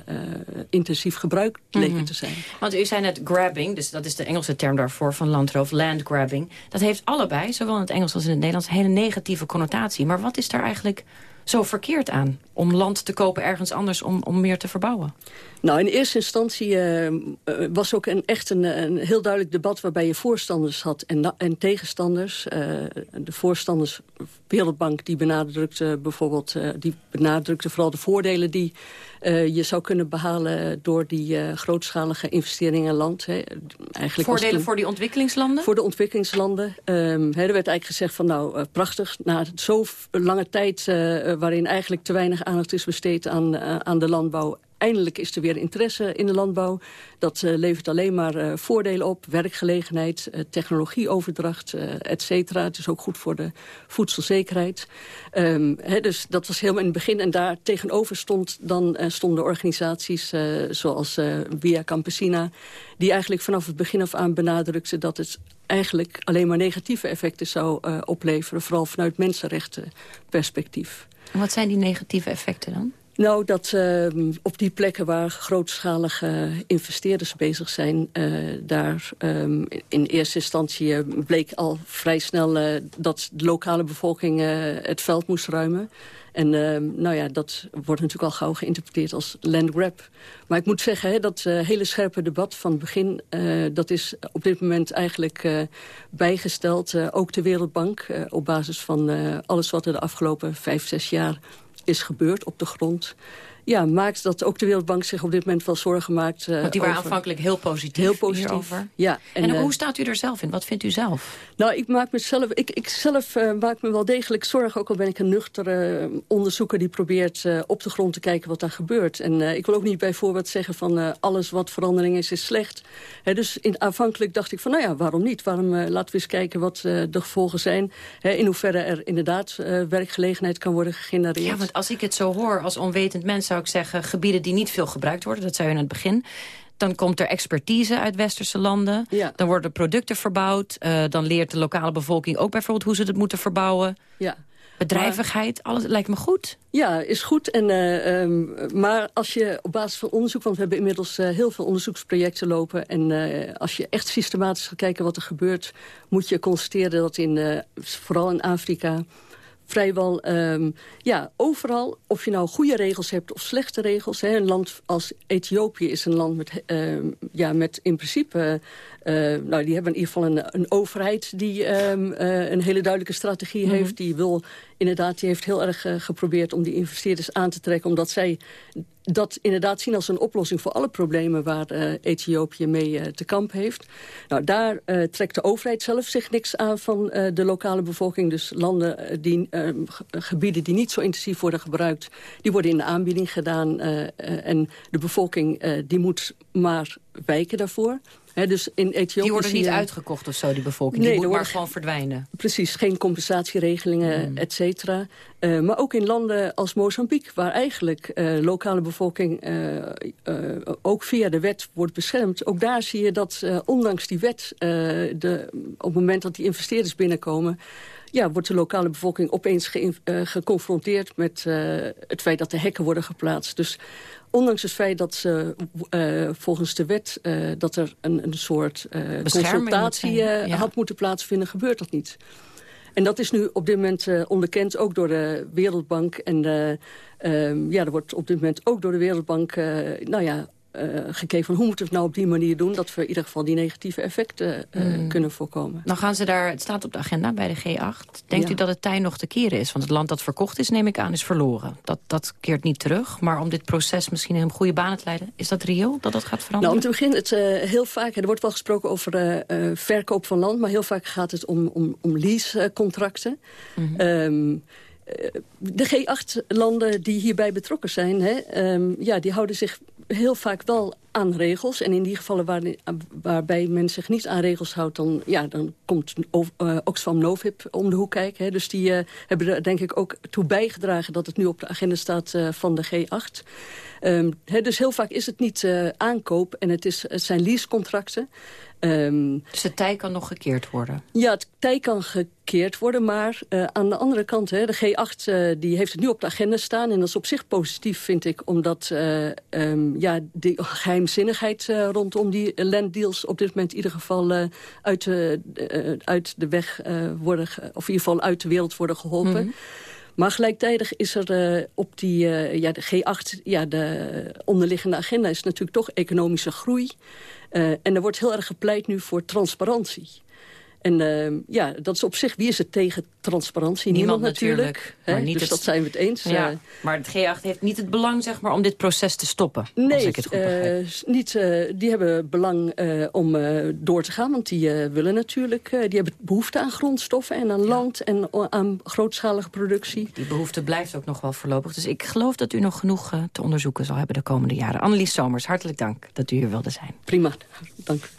intensief gebruikt leken mm -hmm. te zijn. Want u zei net grabbing, dus dat is de Engelse term daarvoor van landroof, land grabbing. Dat heeft allebei, zowel in het Engels als in het Nederlands, een hele negatieve connotatie. Maar wat is daar eigenlijk zo verkeerd aan? Om land te kopen ergens anders om, om meer te verbouwen? Nou, in eerste instantie uh, was ook een, echt een, een, heel duidelijk debat... waarbij je voorstanders had en, en tegenstanders. Uh, de voorstanders, Wereldbank, die benadrukte bijvoorbeeld... Die benadrukte vooral de voordelen die je zou kunnen behalen... door die grootschalige investeringen in land. Hè. Eigenlijk voordelen voor die ontwikkelingslanden? Voor de ontwikkelingslanden. Um, hè, er werd eigenlijk gezegd van nou, prachtig... na zo'n lange tijd waarin eigenlijk te weinig aandacht is besteed aan, aan de landbouw eindelijk is er weer interesse in de landbouw. Dat uh, levert alleen maar uh, voordelen op. Werkgelegenheid, uh, technologieoverdracht, et cetera. Het is ook goed voor de voedselzekerheid. He, dus dat was helemaal in het begin. En daar tegenover stond dan, stonden organisaties zoals Via Campesina... die eigenlijk vanaf het begin af aan benadrukten... dat het eigenlijk alleen maar negatieve effecten zou opleveren. Vooral vanuit mensenrechtenperspectief. En wat zijn die negatieve effecten dan? Nou, dat uh, op die plekken waar grootschalige investeerders bezig zijn... Uh, daar um, in eerste instantie uh, bleek al vrij snel dat de lokale bevolking het veld moest ruimen. En ehm, nou ja, dat wordt natuurlijk al gauw geïnterpreteerd als land grab. Maar ik moet zeggen, hè, dat hele scherpe debat van het begin... dat is op dit moment eigenlijk bijgesteld. ook de Wereldbank, op basis van alles wat er de afgelopen vijf, zes jaar is gebeurd op de grond ja, maakt dat ook de Wereldbank zich op dit moment wel zorgen maakt. Uh, Want die waren aanvankelijk heel positief, heel positief hierover. Ja, en, en uh, hoe staat u er zelf in? Wat vindt u zelf? Nou, ik maak mezelf, ik, ik zelf uh, maak me wel degelijk zorgen. Ook al ben ik een nuchtere onderzoeker die probeert op de grond te kijken wat daar gebeurt. En ik wil ook niet bijvoorbeeld zeggen van alles wat verandering is, is slecht. dus in, aanvankelijk dacht ik van, nou ja, waarom niet? Waarom laten we eens kijken wat de gevolgen zijn? in hoeverre er inderdaad werkgelegenheid kan worden gegenereerd. Ja, want als ik het zo hoor als onwetend mens zou ik zeggen... gebieden die niet veel gebruikt worden, dat zei u in het begin. Dan komt er expertise uit westerse landen. Ja. Dan worden producten verbouwd. Uh, dan leert de lokale bevolking ook bijvoorbeeld hoe ze het moeten verbouwen. Ja. Bedrijvigheid, maar, alles lijkt me goed. Ja, is goed. En, uh, um, maar als je op basis van onderzoek... want we hebben inmiddels uh, heel veel onderzoeksprojecten lopen... en uh, als je echt systematisch gaat kijken wat er gebeurt... moet je constateren dat in, vooral in Afrika vrijwel um, ja, overal, of je nou goede regels hebt of slechte regels. Hè, een land als Ethiopië is een land met, uh, ja, met in principe nou, die hebben in ieder geval een, een overheid die ehm, een hele duidelijke strategie Mhm. heeft. Die wil inderdaad, die heeft heel erg geprobeerd om die investeerders aan te trekken. Omdat zij dat inderdaad zien als een oplossing voor alle problemen waar uh, Ethiopië mee uh, te kamp heeft. Nou, daar uh, trekt de overheid zelf zich niks aan van de lokale bevolking. Dus landen, die, gebieden die niet zo intensief worden gebruikt, die worden in de aanbieding gedaan. en de bevolking die moet maar wijken daarvoor. He, dus in Ethiopië die worden niet uitgekocht of zo, die bevolking. Nee, die moet maar gewoon verdwijnen. Precies, geen compensatieregelingen, mm. et cetera. Uh, maar ook in landen als Mozambique, waar eigenlijk uh, lokale bevolking uh, ook via de wet wordt beschermd. Ook daar zie je dat ondanks die wet, de, op het moment dat die investeerders binnenkomen ja, wordt de lokale bevolking opeens ge uh, geconfronteerd met uh, het feit dat er hekken worden geplaatst. Dus ondanks het feit dat ze uh, volgens de wet dat er een, een soort consultatie ja. had moeten plaatsvinden, gebeurt dat niet. En dat is nu op dit moment onderkend, ook door de Wereldbank. En um, ja, er wordt op dit moment ook door de Wereldbank nou ja, uh, gekeken van hoe moeten we het nou op die manier doen... dat we in ieder geval die negatieve effecten uh, mm. kunnen voorkomen. Dan gaan ze daar, het staat op de agenda bij de G8. Denkt ja. u dat het tij nog te keren is? Want het land dat verkocht is, neem ik aan, is verloren. Dat, dat keert niet terug. Maar om dit proces misschien in een goede baan te leiden... is dat reëel, dat dat gaat veranderen? Nou, om te beginnen, het, uh, heel vaak, er wordt wel gesproken over verkoop van land... maar heel vaak gaat het om, om, om leasecontracten. Mm -hmm. um, de G8-landen die hierbij betrokken zijn... Hè, um, ja, die houden zich heel vaak wel aan regels. En in die gevallen waar, waarbij men zich niet aan regels houdt... dan, ja, dan komt uh, Oxfam Novib om de hoek kijken. Hè. Dus die uh, hebben er denk ik ook toe bijgedragen... dat het nu op de agenda staat uh, van de G8. Um, hè, dus heel vaak is het niet aankoop en het, is, het zijn leasecontracten... Um, dus het tij kan nog gekeerd worden? Ja, het tij kan gekeerd worden, maar uh, aan de andere kant... Hè, de G8 uh, die heeft het nu op de agenda staan... en dat is op zich positief, vind ik... omdat uh, um, ja, de geheimzinnigheid rondom die landdeals... op dit moment in ieder geval uit, de, uit de weg worden... of in ieder geval uit de wereld worden geholpen... Mm -hmm. Maar gelijktijdig is er uh, op die uh, ja, de G8, ja, de onderliggende agenda is natuurlijk toch economische groei. Uh, en er wordt heel erg gepleit nu voor transparantie. En uh, ja, dat is op zich, wie is het tegen transparantie? Niemand, Niemand natuurlijk. natuurlijk dus het... dat zijn we het eens. Ja, uh, maar het G8 heeft niet het belang zeg maar, om dit proces te stoppen. Nee, ik het goed uh, niet, die hebben belang om door te gaan. Want die willen natuurlijk, die hebben behoefte aan grondstoffen en aan ja. land en aan grootschalige productie. Die behoefte blijft ook nog wel voorlopig. Dus ik geloof dat u nog genoeg te onderzoeken zal hebben de komende jaren. Annelies Somers, hartelijk dank dat u hier wilde zijn. Prima, dank.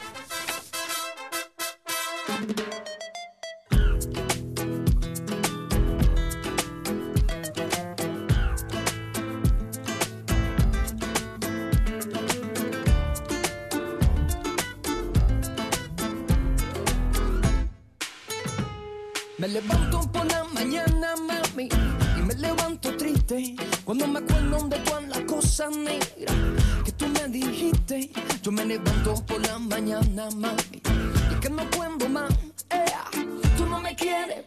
Me levanto por la mañana, mami, y me levanto triste cuando me acuerdo de todas las cosas negras que tú me dijiste. Yo me levanto por la mañana, mami, que no puedo más. Eh, tú no me quieres,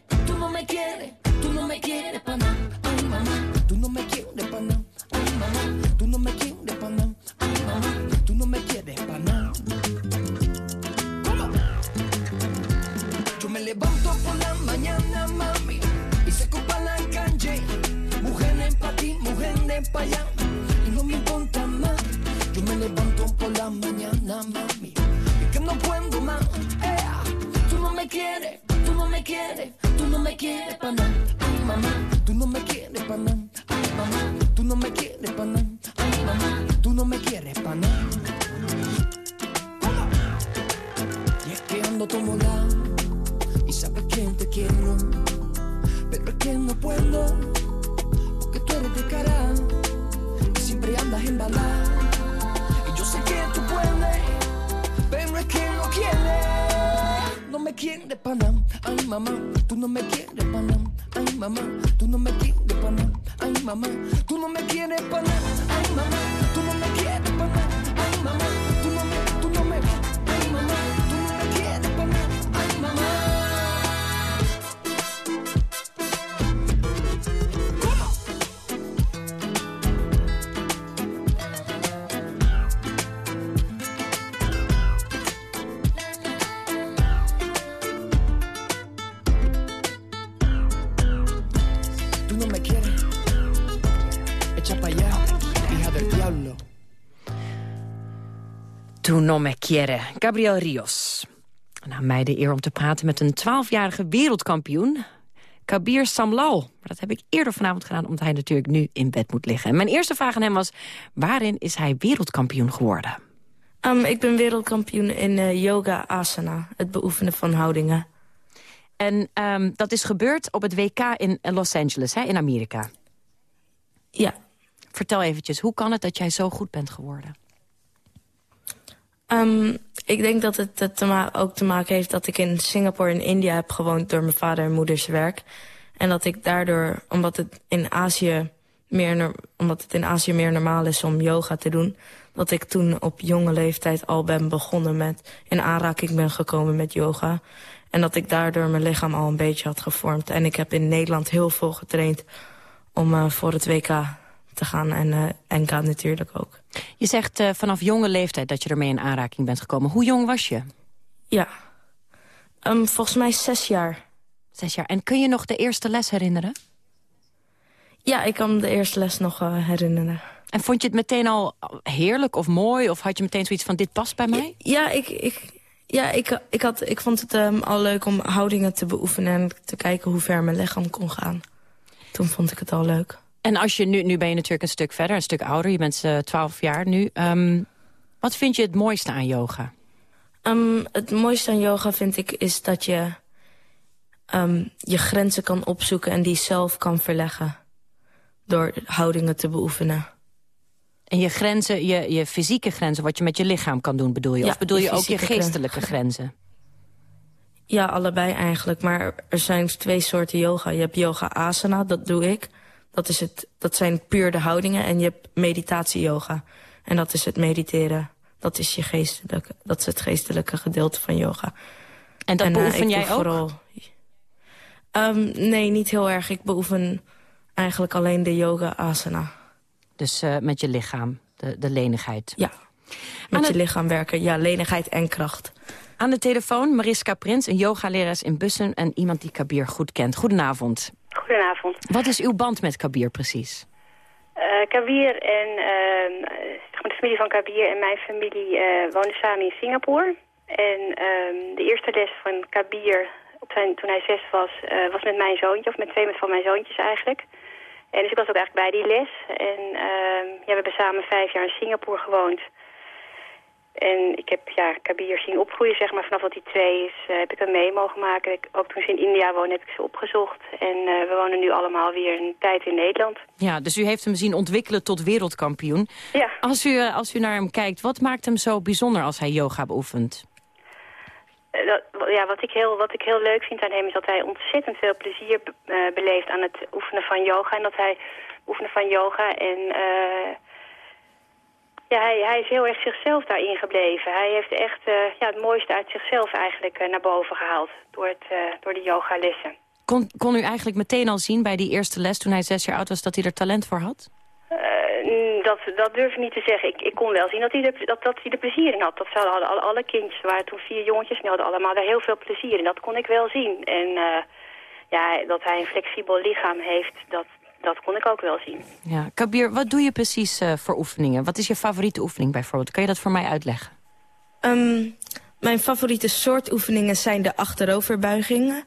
Tu no me quiere, Gabriel Rios. Nou, mij de eer om te praten met een 12-jarige wereldkampioen. Kabir Samlal. Maar dat heb ik eerder vanavond gedaan, omdat hij natuurlijk nu in bed moet liggen. En mijn eerste vraag aan hem was, waarin is hij wereldkampioen geworden? Um, ik ben wereldkampioen in uh, yoga asana, het beoefenen van houdingen. En um, dat is gebeurd op het WK in Los Angeles, hè, in Amerika? Ja. Vertel eventjes, hoe kan het dat jij zo goed bent geworden? Um, ik denk dat het, te ook te maken heeft dat ik in Singapore en India heb gewoond... door mijn vader en moeders werk. En dat ik daardoor, omdat het in Azië meer, omdat het in Azië meer normaal is om yoga te doen... dat ik toen op jonge leeftijd al ben begonnen met... in aanraking ben gekomen met yoga. En dat ik daardoor mijn lichaam al een beetje had gevormd. En ik heb in Nederland heel veel getraind om uh, voor het WK te gaan. En uh, NK natuurlijk ook. Je zegt uh, vanaf jonge leeftijd dat je ermee in aanraking bent gekomen. Hoe jong was je? Ja, um, volgens mij zes jaar. Zes jaar. En kun je nog de eerste les herinneren? Ja, ik kan de eerste les nog uh, herinneren. En vond je het meteen al heerlijk of mooi? Of had je meteen zoiets van, dit past bij mij? Ja, ik, ik, ja, ik, ik, had, ik vond het um, al leuk om houdingen te beoefenen... en te kijken hoe ver mijn lichaam kon gaan. Toen vond ik het al leuk. En als je nu, nu ben je natuurlijk een stuk verder, een stuk ouder. Je bent uh, 12 jaar nu. Um, wat vind je het mooiste aan yoga? Um, het mooiste aan yoga vind ik is dat je um, je grenzen kan opzoeken... en die zelf kan verleggen door houdingen te beoefenen. En je grenzen, je, je fysieke grenzen, wat je met je lichaam kan doen, bedoel je? Ja, of bedoel je, ook je geestelijke grenzen? Ja, allebei eigenlijk. Maar er zijn twee soorten yoga. Je hebt yoga asana, dat doe ik. Dat, is het, dat zijn puur de houdingen. En je hebt meditatie-yoga. En dat is het mediteren. Dat is, je geestelijke, dat is het geestelijke gedeelte van yoga. En dat uh, beoefen ik jij ook? Vooral... Um, nee, niet heel erg. Ik beoefen eigenlijk alleen de yoga asana. Dus uh, met je lichaam, de, de lenigheid. Ja, met je lichaam werken. Ja, lenigheid en kracht. Aan de telefoon Mariska Prins, een yogalerares in Bussen... en iemand die Kabir goed kent. Goedenavond. Goedenavond. Wat is uw band met Kabir precies? Uh, Kabir en uh, de familie van Kabir en mijn familie uh, woonden samen in Singapore. En uh, de eerste les van Kabir op zijn, toen hij zes was, was met mijn zoontje, of met twee van mijn zoontjes eigenlijk. En dus ik was ook eigenlijk bij die les. En uh, ja, we hebben samen vijf jaar in Singapore gewoond. En ik heb ja, Kabir zien opgroeien, zeg maar. Vanaf dat hij twee is, uh, heb ik hem mee mogen maken. Ik, ook toen ze in India wonen, heb ik ze opgezocht. En uh, we wonen nu allemaal weer een tijd in Nederland. Ja, dus u heeft hem zien ontwikkelen tot wereldkampioen. Ja. Als u, uh, als u naar hem kijkt, wat maakt hem zo bijzonder als hij yoga beoefent? Ja, wat ik, heel, wat ik heel leuk vind aan hem is dat hij ontzettend veel plezier be beleeft aan het oefenen van yoga. En dat hij oefenen van yoga en... Ja, hij, hij is heel erg zichzelf daarin gebleven. Hij heeft echt uh, ja, het mooiste uit zichzelf eigenlijk uh, naar boven gehaald door, het, uh, door de yogalessen. Kon, kon u eigenlijk meteen al zien bij die eerste les toen hij zes jaar oud was dat hij er talent voor had? dat, dat durf ik niet te zeggen. Ik, ik kon wel zien dat hij, er, dat, dat hij er plezier in had. Dat zouden alle, alle, alle kindjes, er waren toen vier jongetjes, en die hadden allemaal daar heel veel plezier in. Dat kon ik wel zien. En ja, dat hij een flexibel lichaam heeft, dat, dat kon ik ook wel zien. Ja, Kabir, wat doe je precies uh, voor oefeningen? Wat is je favoriete oefening bijvoorbeeld? Kan je dat voor mij uitleggen? Um, mijn favoriete soort oefeningen zijn de achteroverbuigingen.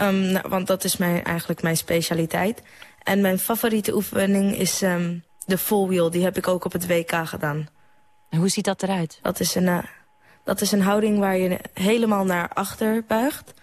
Um, nou, want dat is mijn, eigenlijk mijn specialiteit. En mijn favoriete oefening is um, de full wheel. Die heb ik ook op het WK gedaan. En hoe ziet dat eruit? Dat is een, uh, dat is een houding waar je helemaal naar achter buigt.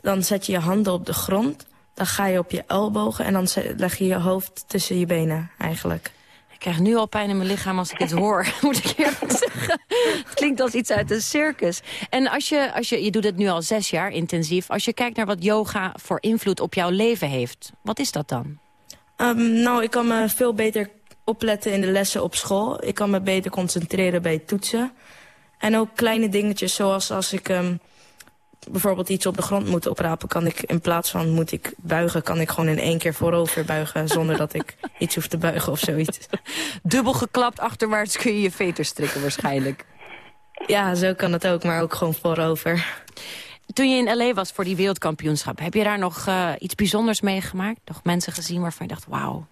Dan zet je je handen op de grond... Dan ga je op je ellebogen en dan leg je je hoofd tussen je benen eigenlijk. Ik krijg nu al pijn in mijn lichaam als ik het hoor, (laughs) moet ik eerlijk (laughs) zeggen. Het klinkt als iets uit een circus. En als je, als je, je doet het nu al zes jaar intensief. Als je kijkt naar wat yoga voor invloed op jouw leven heeft. Wat is dat dan? Um, nou, ik kan me veel beter opletten in de lessen op school. Ik kan me beter concentreren bij toetsen. En ook kleine dingetjes zoals als ik... Um, bijvoorbeeld iets op de grond moet oprapen... kan ik in plaats van moet ik buigen... kan ik gewoon in één keer voorover buigen... (laughs) zonder dat ik iets hoef te buigen of zoiets. (laughs) Dubbel geklapt achterwaarts kun je je veters strikken waarschijnlijk. Ja, zo kan het ook, maar ook gewoon voorover. Toen je in L.A. was voor die wereldkampioenschap... heb je daar nog uh, iets bijzonders meegemaakt? Nog mensen gezien waarvan je dacht, wauw?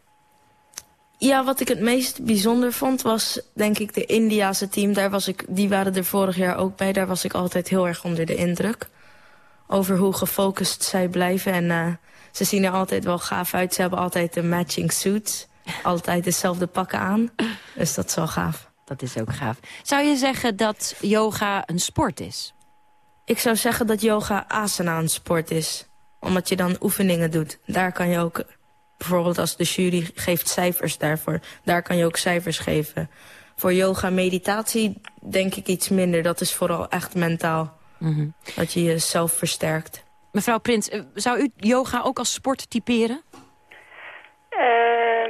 Ja, wat ik het meest bijzonder vond was denk ik de Indiase team. Daar was ik, die waren er vorig jaar ook bij. Daar was ik altijd heel erg onder de indruk. Over hoe gefocust zij blijven. En uh, ze zien er altijd wel gaaf uit. Ze hebben altijd de matching suits. Altijd dezelfde pakken aan. Dus dat is wel gaaf. Dat is ook gaaf. Zou je zeggen dat yoga een sport is? Ik zou zeggen dat yoga asana een sport is. Omdat je dan oefeningen doet. Daar kan je ook bijvoorbeeld als de jury geeft cijfers daarvoor. Daar kan je ook cijfers geven. Voor yoga meditatie denk ik iets minder. Dat is vooral echt mentaal. Mhm. Dat je jezelf versterkt. Mevrouw Prins, eh, zou u yoga ook als sport typeren? Uh,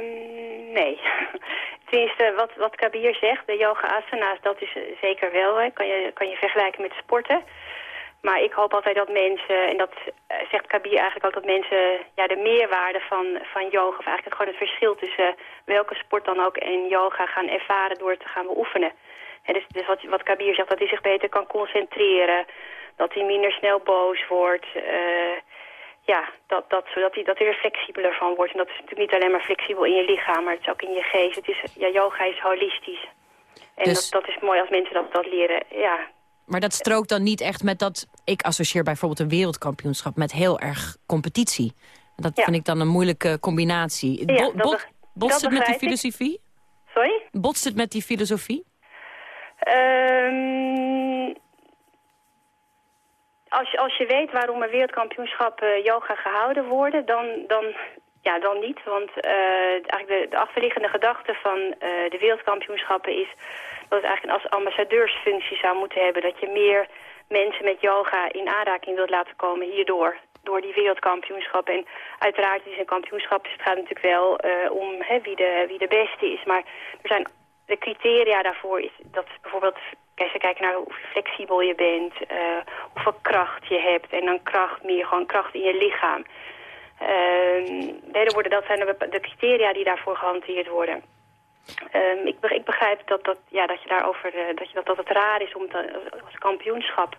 nee. (laughs) Tenminste, wat, wat Kabir zegt, de yoga asana's, dat is zeker wel. Hè. Kan, je, kan je vergelijken met sporten. Maar ik hoop altijd dat mensen, en dat eh, zegt Kabir eigenlijk ook, dat mensen ja, de meerwaarde van, van yoga, of eigenlijk gewoon het verschil tussen welke sport dan ook en yoga gaan ervaren door te gaan beoefenen. En dus, dus wat, wat Kabir zegt, dat hij zich beter kan concentreren, dat hij minder snel boos wordt. Uh, ja, dat, dat, zodat hij, dat hij er flexibeler van wordt. En dat is natuurlijk niet alleen maar flexibel in je lichaam, maar het is ook in je geest. Het is, ja, yoga is holistisch. En dus... dat, dat is mooi als mensen dat, dat leren. Ja, maar dat strookt dan niet echt met dat... Ik associeer bijvoorbeeld een wereldkampioenschap met heel erg competitie. Dat vind ik dan een moeilijke combinatie. Ja, botst het met die filosofie? Sorry? Botst het met die filosofie? Um, als, je, als je weet waarom er wereldkampioenschappen yoga gehouden worden, dan, dan, ja, dan niet. Want uh, eigenlijk de, de, achterliggende gedachte van uh, de wereldkampioenschappen is dat het eigenlijk als ambassadeursfunctie zou moeten hebben. Dat je meer mensen met yoga in aanraking wilt laten komen hierdoor. Door die wereldkampioenschappen. En uiteraard is een kampioenschap, dus het gaat natuurlijk wel om hè, wie, de, wie de beste is. Maar er zijn de criteria daarvoor is dat bijvoorbeeld Kijk, ze kijken naar hoe flexibel je bent, uh, hoeveel kracht je hebt. En dan kracht, meer gewoon kracht in je lichaam. Uh, worden, dat zijn de, de, criteria die daarvoor gehanteerd worden. Um, ik, ik, begrijp dat, dat, ja, dat je daarover, uh, dat, je, dat, dat het raar is om te, als kampioenschap.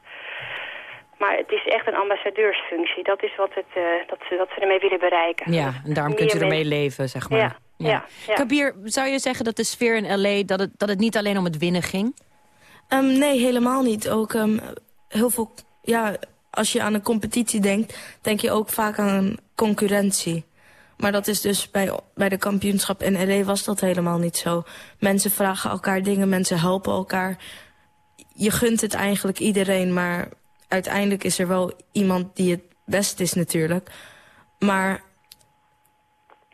Maar het is echt een ambassadeursfunctie. Dat is wat, het, uh, dat, ze, dat ze ermee willen bereiken. Ja, en daarom kunt u ermee leven, zeg maar. Ja, ja. ja, Kabir, zou je zeggen dat de sfeer in L.A. dat het, dat het niet alleen om het winnen ging? Um, nee, helemaal niet. Ook um, heel veel... Ja, als je aan een competitie denkt, denk je ook vaak aan concurrentie. Maar dat is dus bij, bij de kampioenschap in L.A. was dat helemaal niet zo. Mensen vragen elkaar dingen, mensen helpen elkaar. Je gunt het eigenlijk iedereen, maar uiteindelijk is er wel iemand die het best is natuurlijk. Maar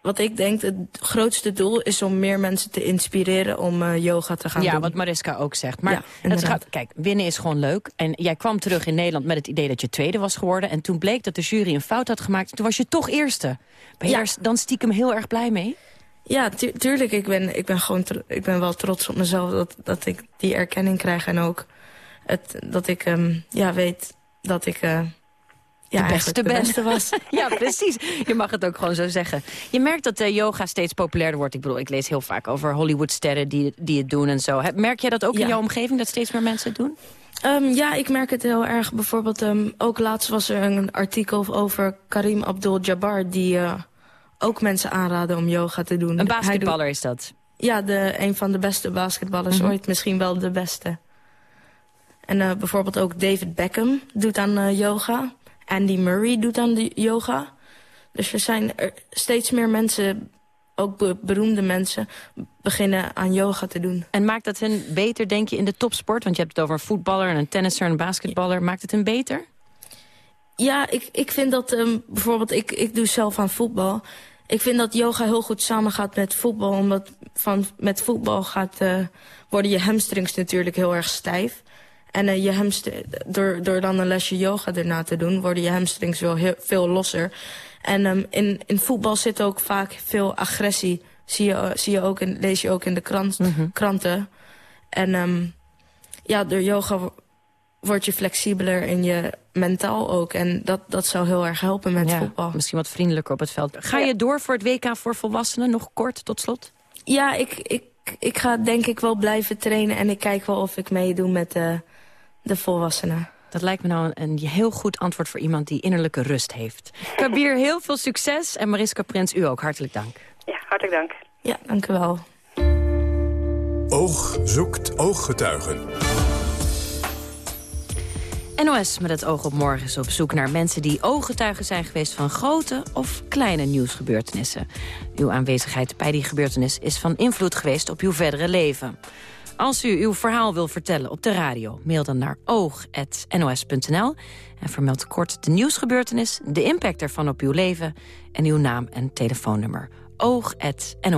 wat ik denk, het grootste doel is om meer mensen te inspireren om uh, yoga te gaan ja, doen. Ja, wat Mariska ook zegt. Maar ja, gaat, kijk, winnen is gewoon leuk. En jij kwam terug in Nederland met het idee dat je tweede was geworden. En toen bleek dat de jury een fout had gemaakt. Toen was je toch eerste. Ben je daar dan stiekem heel erg blij mee? Ja, tuurlijk. Ik ben, ik ben, gewoon ik ben wel trots op mezelf dat, dat ik die erkenning krijg. En ook het, dat ik um, ja, weet dat ik... Uh, ja, de beste, de beste was. (laughs) ja, precies. Je mag het ook gewoon zo zeggen. Je merkt dat uh, yoga steeds populairder wordt. Ik bedoel, ik lees heel vaak over Hollywoodsterren die, die het doen en zo. Merk jij dat ook in jouw omgeving, dat steeds meer mensen het doen? Um, ja, ik merk het heel erg. Bijvoorbeeld, um, ook laatst was er een artikel over Karim Abdul-Jabbar... die uh, ook mensen aanraden om yoga te doen. Een basketballer is dat? Ja, de, een van de beste basketballers mm -hmm. ooit. Misschien wel de beste. En uh, bijvoorbeeld ook David Beckham doet aan yoga... Andy Murray doet aan de yoga. Dus er zijn er steeds meer mensen, ook beroemde mensen, beginnen aan yoga te doen. En maakt dat hen beter, denk je, in de topsport? Want je hebt het over een voetballer, en een tennisser en een basketballer. Maakt het hen beter? Ja, ik, ik vind dat um, bijvoorbeeld, ik, ik doe zelf aan voetbal. Ik vind dat yoga heel goed samengaat met voetbal. Omdat van, met voetbal gaat, uh, worden je hamstrings natuurlijk heel erg stijf. En uh, je hamstring, door, door dan een lesje yoga erna te doen... worden je hamstrings wel heel, veel losser. En um, in, in voetbal zit ook vaak veel agressie. Zie je, zie je ook in, lees je ook in de krant, mm -hmm. kranten. En um, ja, door yoga word je flexibeler in je mentaal ook. En dat, dat zou heel erg helpen met ja, voetbal. Misschien wat vriendelijker op het veld. Ga je door voor het WK voor volwassenen? Nog kort, tot slot? Ja, ik, ik, ik ga denk ik wel blijven trainen. En ik kijk wel of ik meedoe met de, de volwassenen. Dat lijkt me nou een, een, heel goed antwoord voor iemand die innerlijke rust heeft. Kabir, heel veel succes. En Mariska Prins, u ook. Hartelijk dank. Ja, hartelijk dank. Ja, dank u wel. Oog zoekt ooggetuigen. NOS met het oog op morgen is op zoek naar mensen die ooggetuigen zijn geweest van grote of kleine nieuwsgebeurtenissen. Uw aanwezigheid bij die gebeurtenis is van invloed geweest op uw verdere leven. Als u uw verhaal wil vertellen op de radio, mail dan naar oog.nos.nl en vermeld kort de nieuwsgebeurtenis, de impact ervan op uw leven en uw naam en telefoonnummer. oog.nos.nl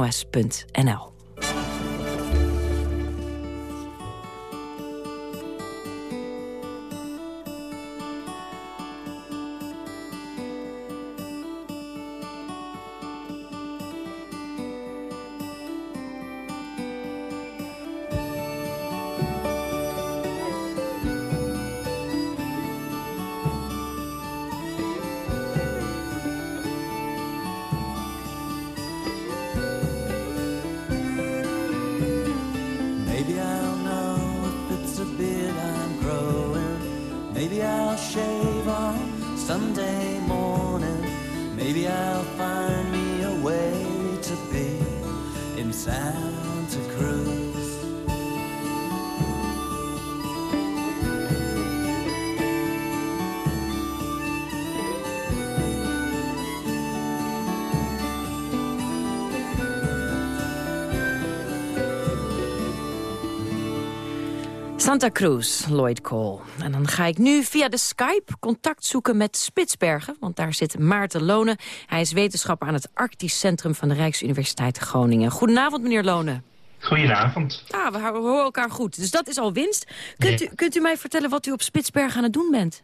Santa Cruz, Lloyd Cole. En dan ga ik nu via de Skype contact zoeken met Spitsbergen. Want daar zit Maarten Lonen. Hij is wetenschapper aan het Arctisch Centrum van de Rijksuniversiteit Groningen. Goedenavond, meneer Lonen. Goedenavond. Ah, we horen elkaar goed. Dus dat is al winst. Kunt, u, kunt u mij vertellen wat u op Spitsbergen aan het doen bent?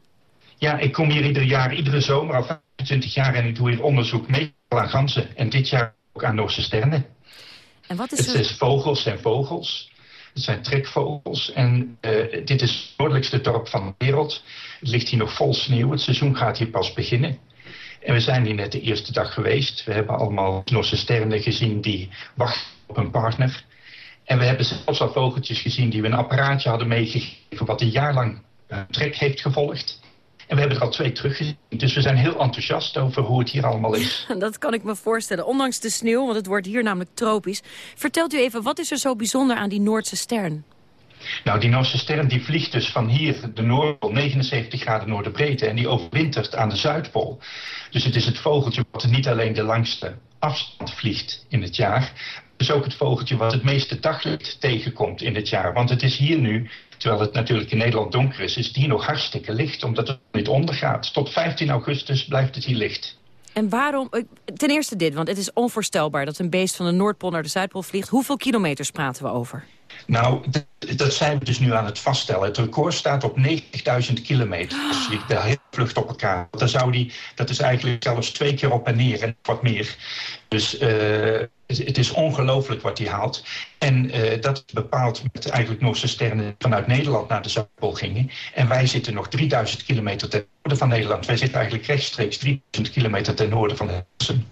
Ja, ik kom hier ieder jaar, iedere zomer al 25 jaar en ik doe hier onderzoek mee aan ganzen. En dit jaar ook aan Noorse sterren. En wat is Het er... is vogels en vogels. Het zijn trekvogels en eh, dit is het noordelijkste dorp van de wereld. Het ligt hier nog vol sneeuw. Het seizoen gaat hier pas beginnen. En we zijn hier net de eerste dag geweest. We hebben allemaal Noorse sterren gezien die wachten op een partner. En we hebben zelfs al vogeltjes gezien die we een apparaatje hadden meegegeven... wat een jaar lang trek heeft gevolgd. En we hebben er al twee teruggezien. Dus we zijn heel enthousiast over hoe het hier allemaal is. (laughs) Dat kan ik me voorstellen. Ondanks de sneeuw, want het wordt hier namelijk tropisch. Vertelt u even, wat is er zo bijzonder aan die Noordse ster? Nou, die Noorse ster die vliegt dus van hier, de Noordpool, 79 graden noorderbreedte. En die overwintert aan de Zuidpool. Dus het is het vogeltje wat niet alleen de langste afstand vliegt in het jaar. Is ook het vogeltje wat het meeste daglicht tegenkomt in het jaar. Want het is hier nu, terwijl het natuurlijk in Nederland donker is, is hier nog hartstikke licht. Omdat het niet ondergaat. Tot 15 augustus blijft het hier licht. En waarom... eh, Ten eerste dit, want het is onvoorstelbaar dat een beest van de Noordpool naar de Zuidpool vliegt. Hoeveel kilometers praten we over? Nou, dat zijn we dus nu aan het vaststellen. Het record staat op 90.000 kilometer. Dus je daar heel vlucht op elkaar. Dan zou die, dat is eigenlijk zelfs twee keer op en neer en wat meer. Dus eh, het is ongelooflijk wat hij haalt. En eh, dat is bepaald met eigenlijk Noorse sterren vanuit Nederland naar de Zuidpool gingen. En wij zitten nog 3000 kilometer ten noorden van Nederland. Wij zitten eigenlijk rechtstreeks 3000 kilometer ten noorden van Hilversum.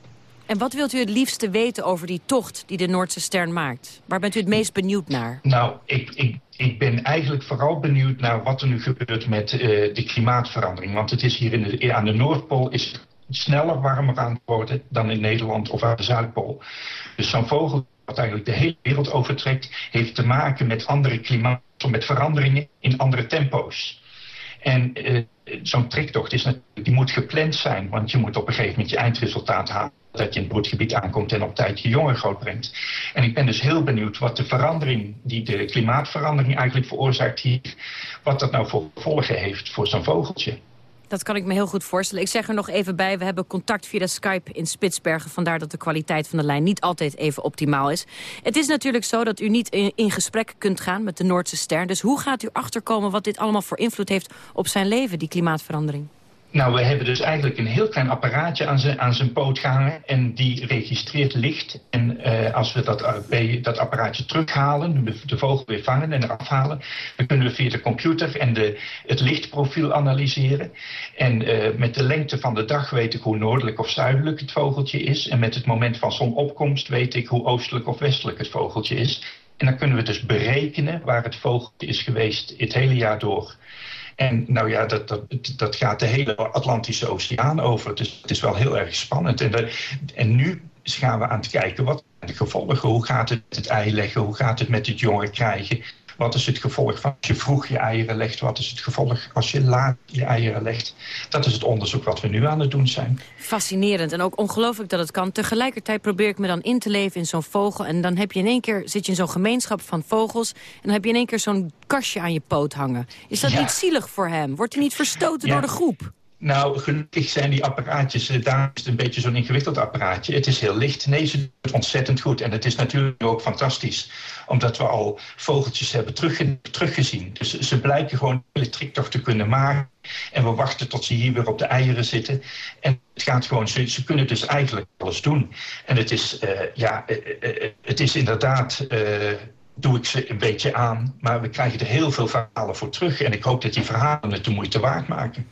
En wat wilt u het liefste weten over die tocht die de Noordse ster maakt? Waar bent u het meest benieuwd naar? Nou, ik, ik, ik ben eigenlijk vooral benieuwd naar wat er nu gebeurt met eh, de klimaatverandering. Want het is hier in de, aan de Noordpool is het sneller warmer aan het worden dan in Nederland of aan de Zuidpool. Dus zo'n vogel wat eigenlijk de hele wereld overtrekt, heeft te maken met andere klimaat, met veranderingen in andere tempo's. En eh, zo'n trektocht is die moet gepland zijn, want je moet op een gegeven moment je eindresultaat halen. Dat je in het broedgebied aankomt en op tijd je jongen grootbrengt. En ik ben dus heel benieuwd wat de verandering, die de klimaatverandering eigenlijk veroorzaakt hier, wat dat nou voor gevolgen heeft voor zo'n vogeltje. Dat kan ik me heel goed voorstellen. Ik zeg er nog even bij, we hebben contact via Skype in Spitsbergen. Vandaar dat de kwaliteit van de lijn niet altijd even optimaal is. Het is natuurlijk zo dat u niet in, in gesprek kunt gaan met de Noordse ster. Dus hoe gaat u achterkomen wat dit allemaal voor invloed heeft op zijn leven, die klimaatverandering? Nou, we hebben dus eigenlijk een heel klein apparaatje aan zijn, aan zijn poot gehangen. En die registreert licht. En eh, als we dat, eh, bij dat apparaatje terughalen, de, vogel weer vangen en eraf halen... dan kunnen we via de computer en de, het lichtprofiel analyseren. En eh, met de lengte van de dag weet ik hoe noordelijk of zuidelijk het vogeltje is. En met het moment van zonopkomst weet ik hoe oostelijk of westelijk het vogeltje is. En dan kunnen we dus berekenen waar het vogeltje is geweest het hele jaar door. En nou ja, dat, dat, dat gaat de hele Atlantische Oceaan over. Dus het is wel heel erg spannend. En, en nu gaan we aan het kijken wat de gevolgen? Hoe gaat het het ei leggen? Hoe gaat het met het jongen krijgen? Wat is het gevolg van als je vroeg je eieren legt? Wat is het gevolg als je laat je eieren legt? Dat is het onderzoek wat we nu aan het doen zijn. Fascinerend en ook ongelooflijk dat het kan. Tegelijkertijd probeer ik me dan in te leven in zo'n vogel... en dan heb je in één keer, zit je in zo'n gemeenschap van vogels... en dan heb je in één keer zo'n kastje aan je poot hangen. Is dat niet zielig voor hem? Wordt hij niet verstoten door de groep? Nou, gelukkig zijn die apparaatjes, eh, daar is het een beetje zo'n ingewikkeld apparaatje. Het is heel licht. Nee, ze doen het ontzettend goed. En het is natuurlijk ook fantastisch, omdat we al vogeltjes hebben teruggezien. Dus ze blijken gewoon een hele te kunnen maken. En we wachten tot ze hier weer op de eieren zitten. En het gaat gewoon, ze, ze kunnen dus eigenlijk alles doen. En het is, uh, ja, uh, het is inderdaad doe ik ze een beetje aan. Maar we krijgen er heel veel verhalen voor terug. En ik hoop dat die verhalen het de moeite waard maken.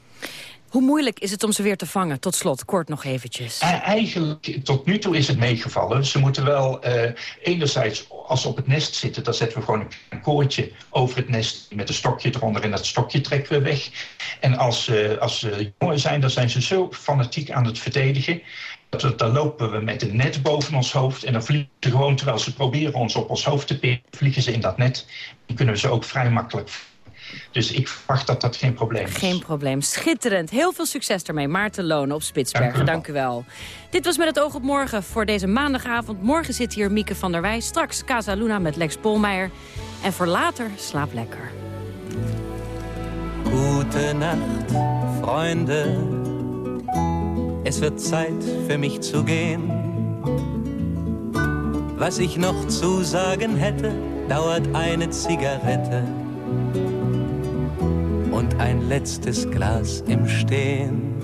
Hoe moeilijk is het om ze weer te vangen? Tot slot, kort nog eventjes. Eigenlijk, tot nu toe is het meegevallen. Ze moeten wel uh, enerzijds, als ze op het nest zitten... dan zetten we gewoon een koordje over het nest met een stokje eronder... en dat stokje trekken we weg. En als, uh, als ze jongen zijn, dan zijn ze zo fanatiek aan het verdedigen... Dat, dan lopen we met een net boven ons hoofd... en dan vliegen ze gewoon, terwijl ze proberen ons op ons hoofd te pikken... vliegen ze in dat net. Dan kunnen we ze ook vrij makkelijk dus ik verwacht dat dat geen probleem is. Geen probleem. Schitterend. Heel veel succes ermee. Maarten Lonen op Spitsbergen. Dank u, wel. Dit was Met het oog op morgen voor deze maandagavond. Morgen zit hier Mieke van der Wij. Straks Casa Luna met Lex Polmeijer. En voor later, slaap lekker. Gute Nacht, Freunde. Es wird Zeit für mich zu gehen. Was ich noch zu sagen hätte, dauert eine Zigarette und ein letztes Glas im Stehen.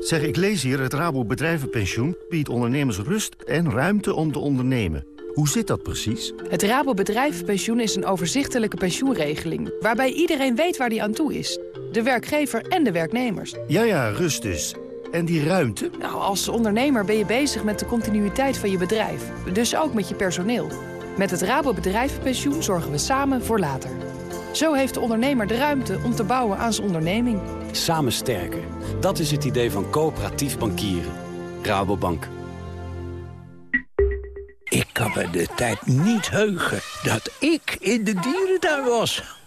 Zeg, ik lees hier, het Rabo Bedrijvenpensioen biedt ondernemers rust en ruimte om te ondernemen. Hoe zit dat precies? Het Rabo Bedrijvenpensioen is een overzichtelijke pensioenregeling... waarbij iedereen weet waar die aan toe is. De werkgever en de werknemers. Ja, ja, rust dus. En die ruimte? Nou, als ondernemer ben je bezig met de continuïteit van je bedrijf. Dus ook met je personeel. Met het Rabo Bedrijvenpensioen zorgen we samen voor later. Zo heeft de ondernemer de ruimte om te bouwen aan zijn onderneming. Samen sterker. Dat is het idee van coöperatief bankieren. Rabobank. Ik kan me de tijd niet heugen dat ik in de dierentuin was.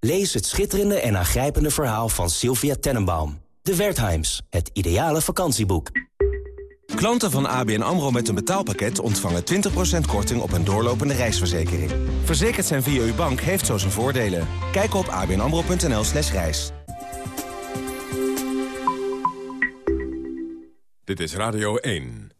Lees het schitterende en aangrijpende verhaal van Sylvia Tenenbaum. De Wertheims, het ideale vakantieboek. Klanten van ABN AMRO met een betaalpakket ontvangen 20% korting op een doorlopende reisverzekering. Verzekerd zijn via uw bank heeft zo zijn voordelen. Kijk op abnamro.nl slash reis. Dit is Radio 1.